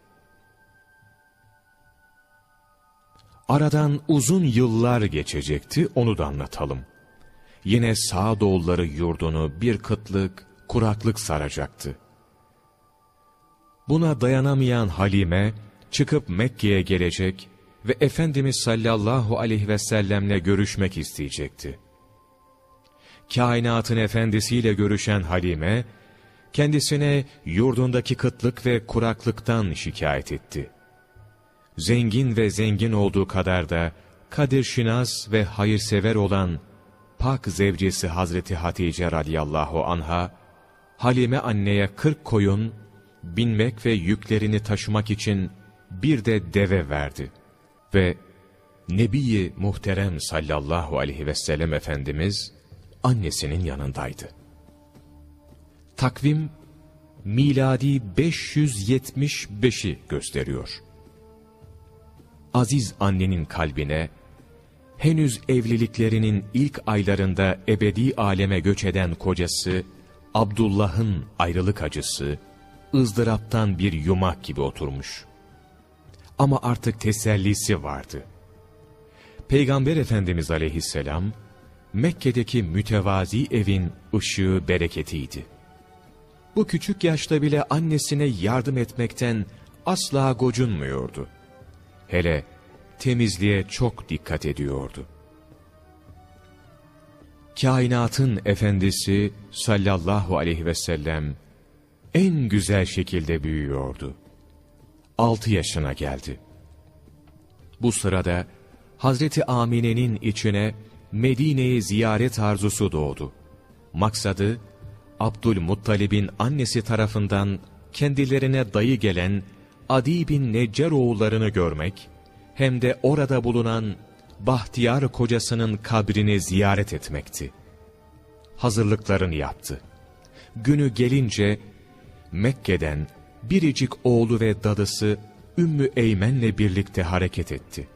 Aradan uzun yıllar geçecekti, onu da anlatalım. Yine Sağdoğulları yurdunu bir kıtlık, kuraklık saracaktı. Buna dayanamayan Halime, çıkıp Mekke'ye gelecek ve Efendimiz sallallahu aleyhi ve sellemle görüşmek isteyecekti. Kainatın efendisiyle görüşen Halime, kendisine yurdundaki kıtlık ve kuraklıktan şikayet etti. Zengin ve zengin olduğu kadar da kadir şinas ve hayırsever olan pak zevcesi Hazreti Hatice radıyallahu anha, Halime anneye kırk koyun, binmek ve yüklerini taşımak için bir de deve verdi. Ve Nebi-i Muhterem sallallahu aleyhi ve sellem Efendimiz annesinin yanındaydı. Takvim miladi 575'i gösteriyor. Aziz annenin kalbine henüz evliliklerinin ilk aylarında ebedi aleme göç eden kocası Abdullah'ın ayrılık acısı ızdıraptan bir yumak gibi oturmuş. Ama artık tesellisi vardı. Peygamber Efendimiz aleyhisselam, Mekke'deki mütevazi evin ışığı bereketiydi. Bu küçük yaşta bile annesine yardım etmekten asla gocunmuyordu. Hele temizliğe çok dikkat ediyordu. Kainatın efendisi sallallahu aleyhi ve sellem en güzel şekilde büyüyordu. Altı yaşına geldi. Bu sırada Hazreti Amine'nin içine Medine'yi ziyaret arzusu doğdu. Maksadı, Abdülmuttalib'in annesi tarafından kendilerine dayı gelen Adi bin Neccar oğullarını görmek, hem de orada bulunan Bahtiyar kocasının kabrini ziyaret etmekti. Hazırlıklarını yaptı. Günü gelince Mekke'den biricik oğlu ve dadısı Ümmü Eymen'le birlikte hareket etti.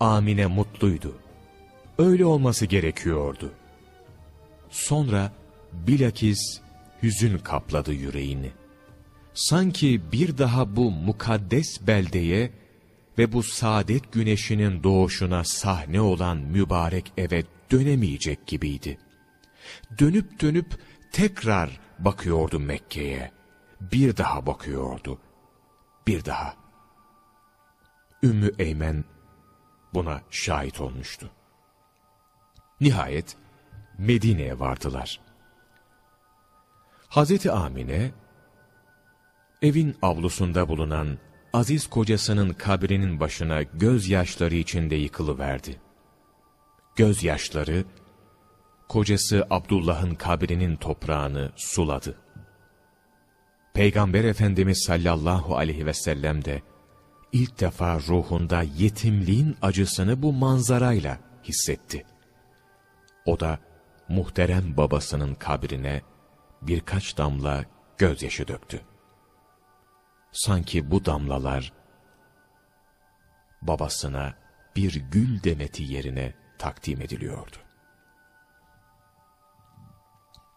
Amine mutluydu. Öyle olması gerekiyordu. Sonra bilakis hüzün kapladı yüreğini. Sanki bir daha bu mukaddes beldeye ve bu saadet güneşinin doğuşuna sahne olan mübarek eve dönemeyecek gibiydi. Dönüp dönüp tekrar bakıyordu Mekke'ye. Bir daha bakıyordu. Bir daha. Ümmü Eymen buna şahit olmuştu. Nihayet Medine'ye vardılar. Hazreti Amine, evin avlusunda bulunan aziz kocasının kabrinin başına gözyaşları içinde yıkılıverdi. gözyaşları, kocası Abdullah'ın kabrinin toprağını suladı. Peygamber Efendimiz sallallahu aleyhi ve sellem de ilk defa ruhunda yetimliğin acısını bu manzarayla hissetti. O da muhterem babasının kabrine birkaç damla gözyaşı döktü. Sanki bu damlalar babasına bir gül demeti yerine takdim ediliyordu.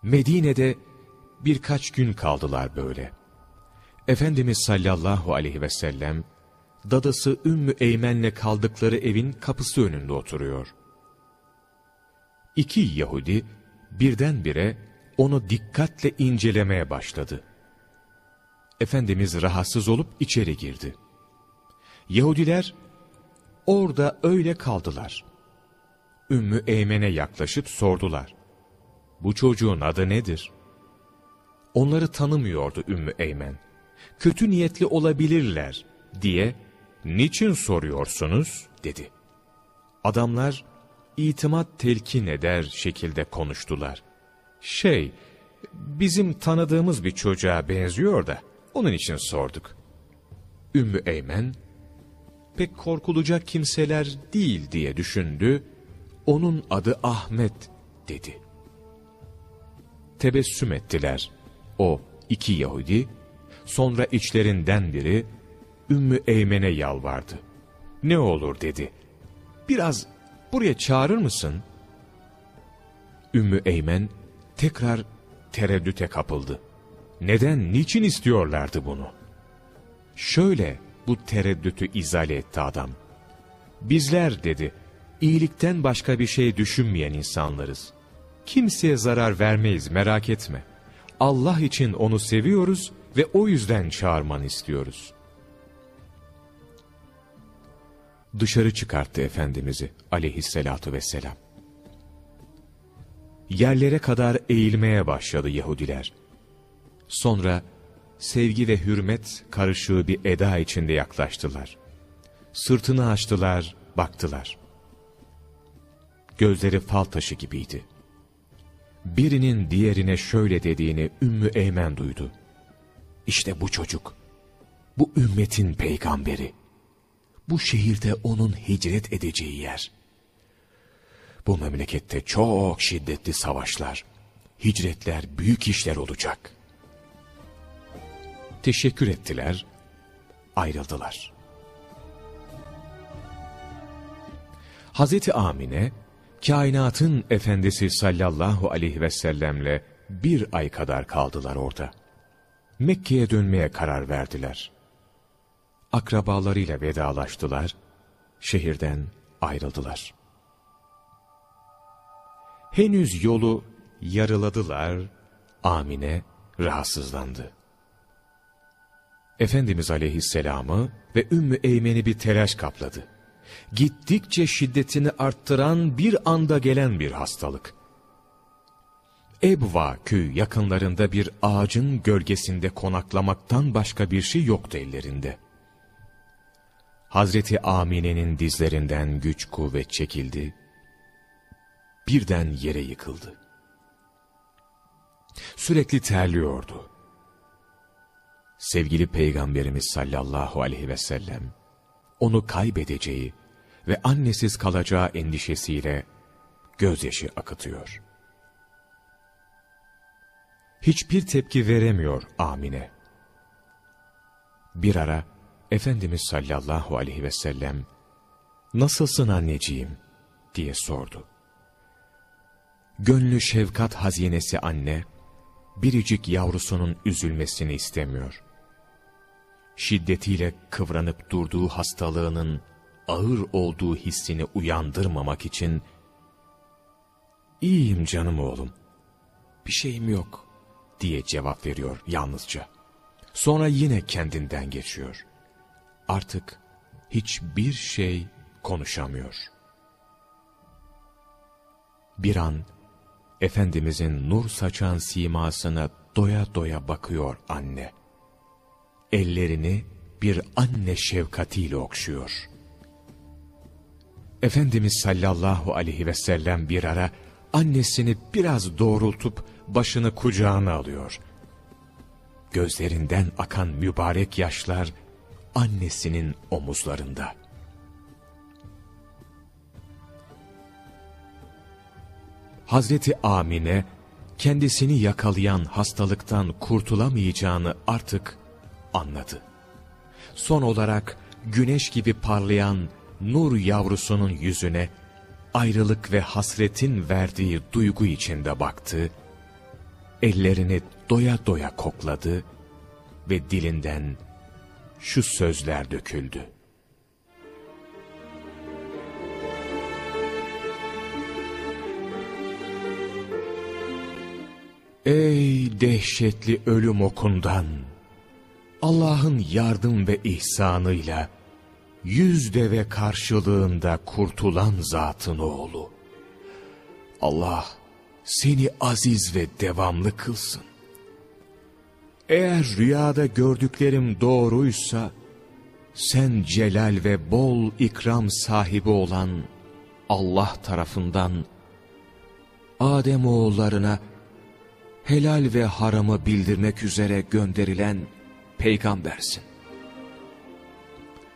Medine'de birkaç gün kaldılar böyle. Efendimiz sallallahu aleyhi ve sellem, dadası Ümmü Eymen'le kaldıkları evin kapısı önünde oturuyor. İki Yahudi birdenbire onu dikkatle incelemeye başladı. Efendimiz rahatsız olup içeri girdi. Yahudiler orada öyle kaldılar. Ümmü Eymen'e yaklaşıp sordular. Bu çocuğun adı nedir? Onları tanımıyordu Ümmü Eymen. Kötü niyetli olabilirler diye niçin soruyorsunuz dedi. Adamlar itimat telkin eder şekilde konuştular. Şey, bizim tanıdığımız bir çocuğa benziyor da onun için sorduk. Ümmü Eymen, pek korkulacak kimseler değil diye düşündü, onun adı Ahmet dedi. Tebessüm ettiler o iki Yahudi, sonra içlerinden biri Ümmü Eymen'e yalvardı. Ne olur dedi, biraz buraya çağırır mısın? Ümmü Eymen tekrar tereddüte kapıldı. Neden, niçin istiyorlardı bunu? Şöyle bu tereddütü izale etti adam. Bizler dedi, iyilikten başka bir şey düşünmeyen insanlarız. Kimseye zarar vermeyiz merak etme. Allah için onu seviyoruz ve o yüzden çağırmanı istiyoruz. Dışarı çıkarttı Efendimiz'i aleyhissalatu vesselam. Yerlere kadar eğilmeye başladı Yahudiler. Sonra sevgi ve hürmet karışığı bir eda içinde yaklaştılar. Sırtını açtılar, baktılar. Gözleri fal taşı gibiydi. Birinin diğerine şöyle dediğini Ümmü Eymen duydu. İşte bu çocuk, bu ümmetin peygamberi. Bu şehirde onun hicret edeceği yer. Bu memlekette çok şiddetli savaşlar, hicretler, büyük işler olacak. Teşekkür ettiler, ayrıldılar. Hazreti Amine, kainatın efendisi sallallahu aleyhi ve sellemle bir ay kadar kaldılar orada. Mekke'ye dönmeye karar verdiler. Akrabalarıyla vedalaştılar, şehirden ayrıldılar. Henüz yolu yarıladılar, Amine rahatsızlandı. Efendimiz aleyhisselamı ve Ümmü Eymen'i bir telaş kapladı. Gittikçe şiddetini arttıran bir anda gelen bir hastalık. Ebva köyü yakınlarında bir ağacın gölgesinde konaklamaktan başka bir şey yoktu ellerinde. Hazreti Amine'nin dizlerinden güç kuvvet çekildi, birden yere yıkıldı. Sürekli terliyordu. Sevgili Peygamberimiz sallallahu aleyhi ve sellem, onu kaybedeceği ve annesiz kalacağı endişesiyle gözyaşı akıtıyor. Hiçbir tepki veremiyor Amine. Bir ara Efendimiz sallallahu aleyhi ve sellem, ''Nasılsın anneciğim?'' diye sordu. Gönlü şefkat hazinesi anne, biricik yavrusunun üzülmesini istemiyor. Şiddetiyle kıvranıp durduğu hastalığının ağır olduğu hissini uyandırmamak için, ''İyiyim canım oğlum, bir şeyim yok.'' diye cevap veriyor yalnızca. Sonra yine kendinden geçiyor. Artık hiçbir şey konuşamıyor. Bir an Efendimizin nur saçan simasına doya doya bakıyor anne. Ellerini bir anne şefkatiyle okşuyor. Efendimiz sallallahu aleyhi ve sellem bir ara annesini biraz doğrultup başını kucağına alıyor. Gözlerinden akan mübarek yaşlar annesinin omuzlarında. Hazreti Amine kendisini yakalayan hastalıktan kurtulamayacağını artık anladı. Son olarak güneş gibi parlayan nur yavrusunun yüzüne ayrılık ve hasretin verdiği duygu içinde baktı, ellerini doya doya kokladı ve dilinden şu sözler döküldü. Ey dehşetli ölüm okundan! Allah'ın yardım ve ihsanıyla yüz deve karşılığında kurtulan zatın oğlu. Allah seni aziz ve devamlı kılsın. Eğer rüyada gördüklerim doğruysa, sen celal ve bol ikram sahibi olan Allah tarafından Adem oğullarına helal ve haramı bildirmek üzere gönderilen peygambersin.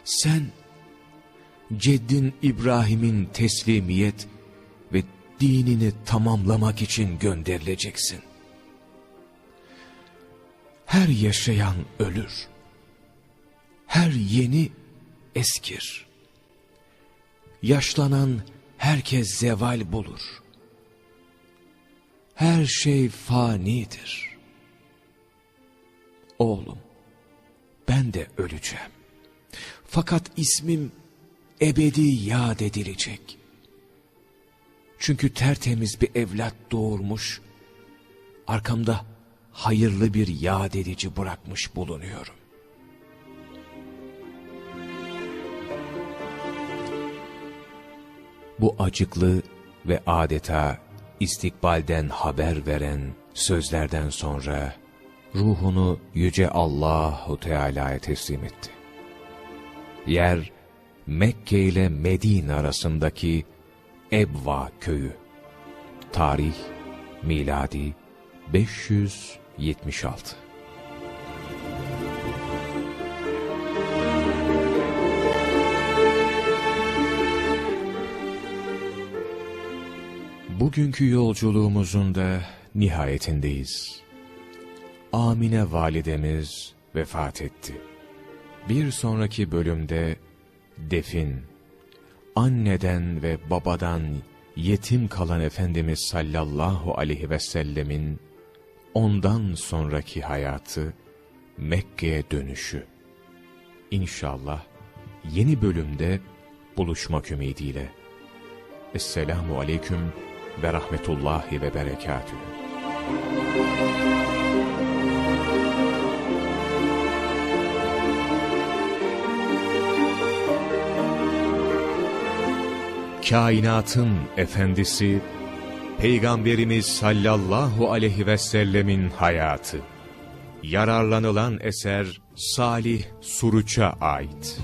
Sen ceddin İbrahim'in teslimiyet ve dinini tamamlamak için gönderileceksin. Her yaşayan ölür. Her yeni eskir. Yaşlanan herkes zeval bulur. Her şey fanidir. Oğlum, de öleceğim. Fakat ismim ebedi yad edilecek. Çünkü tertemiz bir evlat doğurmuş, arkamda hayırlı bir yad edici bırakmış bulunuyorum. Bu acıklı ve adeta istikbalden haber veren sözlerden sonra ruhunu yüce Allahu Teala'ya teslim etti. Yer Mekke ile Medine arasındaki Ebva köyü. Tarih miladi 576. Bugünkü yolculuğumuzun da nihayetindeyiz. Amine validemiz vefat etti. Bir sonraki bölümde defin, anneden ve babadan yetim kalan Efendimiz sallallahu aleyhi ve sellemin ondan sonraki hayatı Mekke'ye dönüşü. İnşallah yeni bölümde buluşmak ümidiyle. Esselamu aleyküm ve rahmetullahi ve berekatühü. Kainatın efendisi, Peygamberimiz sallallahu aleyhi ve sellemin hayatı. Yararlanılan eser Salih Suruç'a ait.